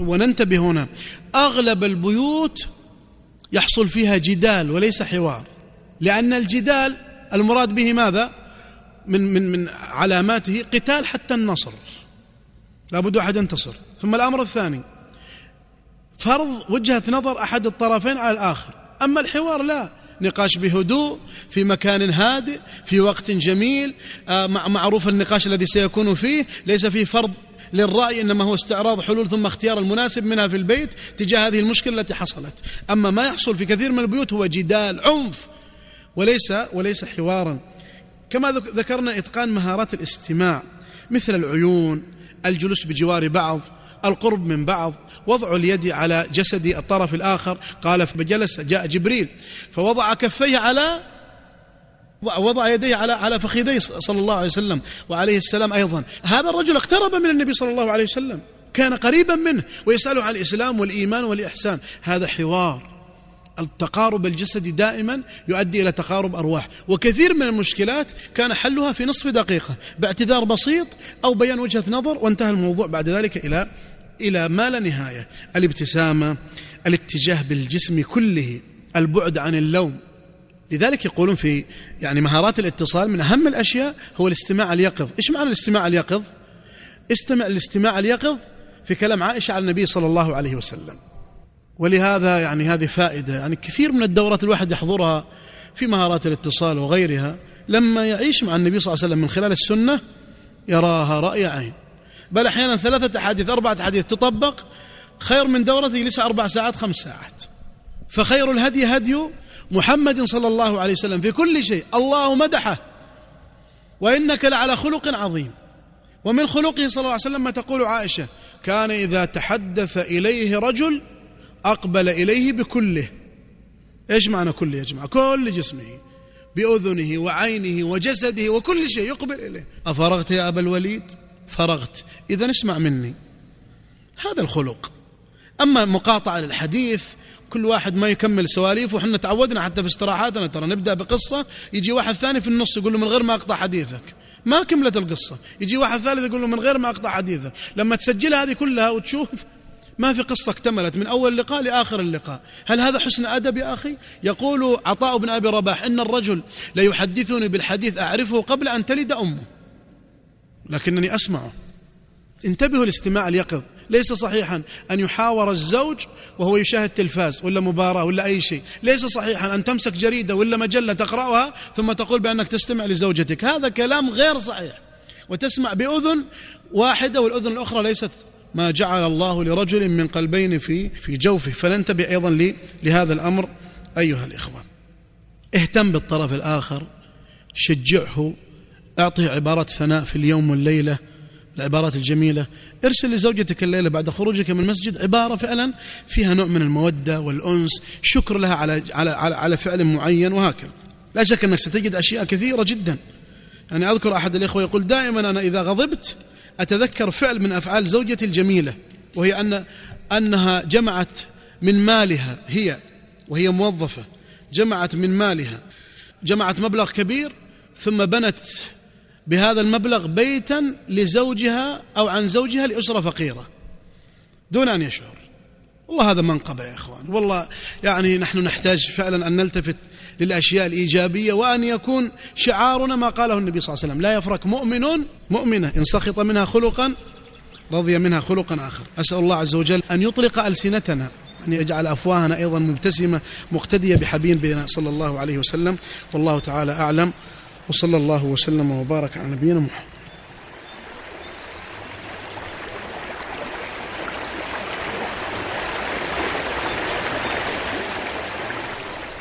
وننتبه هنا أغلب البيوت يحصل فيها جدال وليس حوار. لأن الجدال المراد به ماذا؟ من من من علاماته قتال حتى النصر. لابد أحد ينتصر ثم الأمر الثاني فرض وجهة نظر أحد الطرفين على الآخر. أما الحوار لا نقاش بهدوء في مكان هادئ في وقت جميل آه، معروف النقاش الذي سيكون فيه ليس فيه فرض للرأي إنما هو استعراض حلول ثم اختيار المناسب منها في البيت تجاه هذه المشكلة التي حصلت. أما ما يحصل في كثير من البيوت هو جدال عنف وليس وليس حوارا. كما ذكرنا إتقان مهارات الاستماع مثل العيون الجلوس بجوار بعض القرب من بعض وضع اليد على جسد الطرف الآخر. قال فجلس جاء جبريل فوضع كفيه على وضع يديه على على فخذيه صلى الله عليه وسلم وعليه السلام أيضا. هذا الرجل اقترب من النبي صلى الله عليه وسلم كان قريبا منه ويساله عن الإسلام والإيمان والإحسان. هذا حوار. التقارب الجسدي دائما يؤدي إلى تقارب أرواح. وكثير من المشكلات كان حلها في نصف دقيقة باعتذار بسيط أو بيان وجهة نظر وانتهى الموضوع بعد ذلك إلى إلى ما لا نهاية الابتسامة الاتجاه بالجسم كله البعد عن اللوم. لذلك يقولون في يعني مهارات الاتصال من أهم الأشياء هو الاستماع اليقظ. إيش معنى الاستماع اليقظ؟ استمع الاستماع اليقظ في كلام عائشة على النبي صلى الله عليه وسلم. ولهذا يعني هذه فائدة. يعني كثير من الدورات الواحد يحضرها في مهارات الاتصال وغيرها. لما يعيش مع النبي صلى الله عليه وسلم من خلال السنة يراها رأي عين. بل أحيانا ثلاثة أحاديث أربعة أحاديث تطبق خير من دورة يجلس أربع ساعات خمس ساعات. فخير الهدي هدي محمد صلى الله عليه وسلم في كل شيء. الله مدحه. وإنك لعلى خلق عظيم. ومن خلقه صلى الله عليه وسلم ما تقول عائشة كان إذا تحدث إليه رجل أقبل إليه بكله. إيش معنى كله يا جماعة؟ كل جسمه بأذنه وعينه وجسده وكل شيء يقبل إليه. أفرغت يا أبا الوليد؟ فرغت. إذا اسمع مني. هذا الخلق. أما مقاطعة للحديث كل واحد ما يكمل سواليف وحنا تعودنا حتى في استراحاتنا ترى. نبدأ بقصة يجي واحد ثاني في النص يقول له من غير ما أقطع حديثك. ما كملت القصة. يجي واحد ثالث يقول له من غير ما أقطع حديثك. لما تسجلها هذه كلها وتشوف ما في قصة اكتملت. من أول لقاء لآخر اللقاء. هل هذا حسن أدب يا أخي؟ يقول عطاء بن أبي رباح إن الرجل ليحدثني بالحديث أعرفه قبل أن تلد أمه. لكنني أسمعه. انتبهوا لاستماع اليقظ ليس صحيحا أن يحاور الزوج وهو يشاهد تلفاز ولا مباراة ولا أي شيء. ليس صحيحا أن تمسك جريدة ولا مجلة تقرأها ثم تقول بأنك تستمع لزوجتك. هذا كلام غير صحيح. وتسمع بأذن واحدة والأذن الأخرى ليست ما جعل الله لرجل من قلبين في في جوفه. فننتبه أيضا لهذا الأمر. أيها الإخوة اهتم بالطرف الآخر شجعه أعطه عبارات ثناء في اليوم والليلة. العبارات الجميلة. ارسل لزوجتك الليلة بعد خروجك من المسجد عبارة فعلا فيها نوع من المودة والأنس. شكر لها على, على, على, على فعل معين وهكذا. لا شك أنك ستجد أشياء كثيرة جدا. يعني أذكر أحد الإخوة يقول دائما أنا إذا غضبت أتذكر فعل من أفعال زوجتي الجميلة وهي أن أنها جمعت من مالها هي وهي موظفة جمعت من مالها جمعت مبلغ كبير ثم بنت بهذا المبلغ بيتا لزوجها أو عن زوجها لأسرة فقيرة. دون أن يشعر. والله هذا منقبة يا إخوان. والله يعني نحن نحتاج فعلا أن نلتفت للأشياء الإيجابية وأن يكون شعارنا ما قاله النبي صلى الله عليه وسلم. لا يفرق مؤمن مؤمنة إن سخط منها خلقا رضي منها خلقا آخر. أسأل الله عز وجل أن يطلق ألسنتنا أن يجعل أفواهنا أيضا مبتسمة مقتدية بحبيبنا صلى الله عليه وسلم. والله تعالى أعلم. وصلى الله وسلم وبارك على نبينا محمد.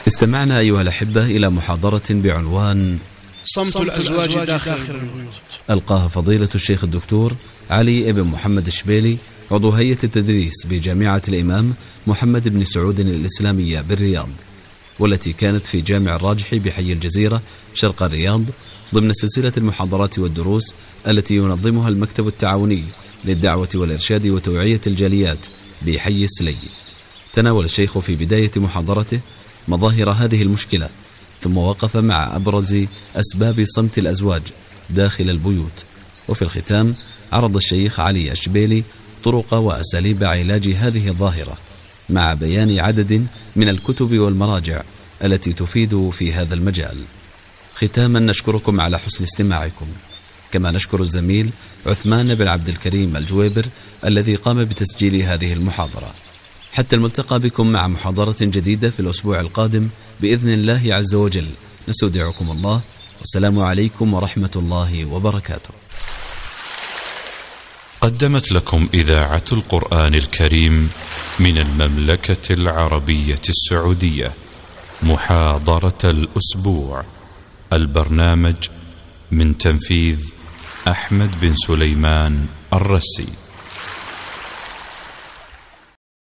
استمعنا أيها الأحبة إلى محاضرة بعنوان صمت, صمت الأزواج, الأزواج داخل, داخل البيوت. ألقاها فضيلة الشيخ الدكتور علي بن محمد الشبيلي عضو هيئة التدريس بجامعة الإمام محمد بن سعود الإسلامية بالرياض. والتي كانت في جامع الراجحي بحي الجزيرة شرق الرياض ضمن سلسلة المحاضرات والدروس التي ينظمها المكتب التعاوني للدعوة والإرشاد وتوعية الجاليات بحي السلي. تناول الشيخ في بداية محاضرته مظاهر هذه المشكلة ثم وقف مع أبرز أسباب صمت الأزواج داخل البيوت. وفي الختام عرض الشيخ علي الشبيلي طرق وأساليب علاج هذه الظاهرة. مع بيان عدد من الكتب والمراجع التي تفيد في هذا المجال. ختاما نشكركم على حسن استماعكم. كما نشكر الزميل عثمان بن عبد الكريم الجويبر الذي قام بتسجيل هذه المحاضرة. حتى الملتقى بكم مع محاضرة جديدة في الأسبوع القادم بإذن الله عز وجل. نستودعكم الله. والسلام عليكم ورحمة الله وبركاته. قدمت لكم إذاعة القرآن الكريم من المملكة العربية السعودية. محاضرة الأسبوع. البرنامج من تنفيذ أحمد بن سليمان الرسي.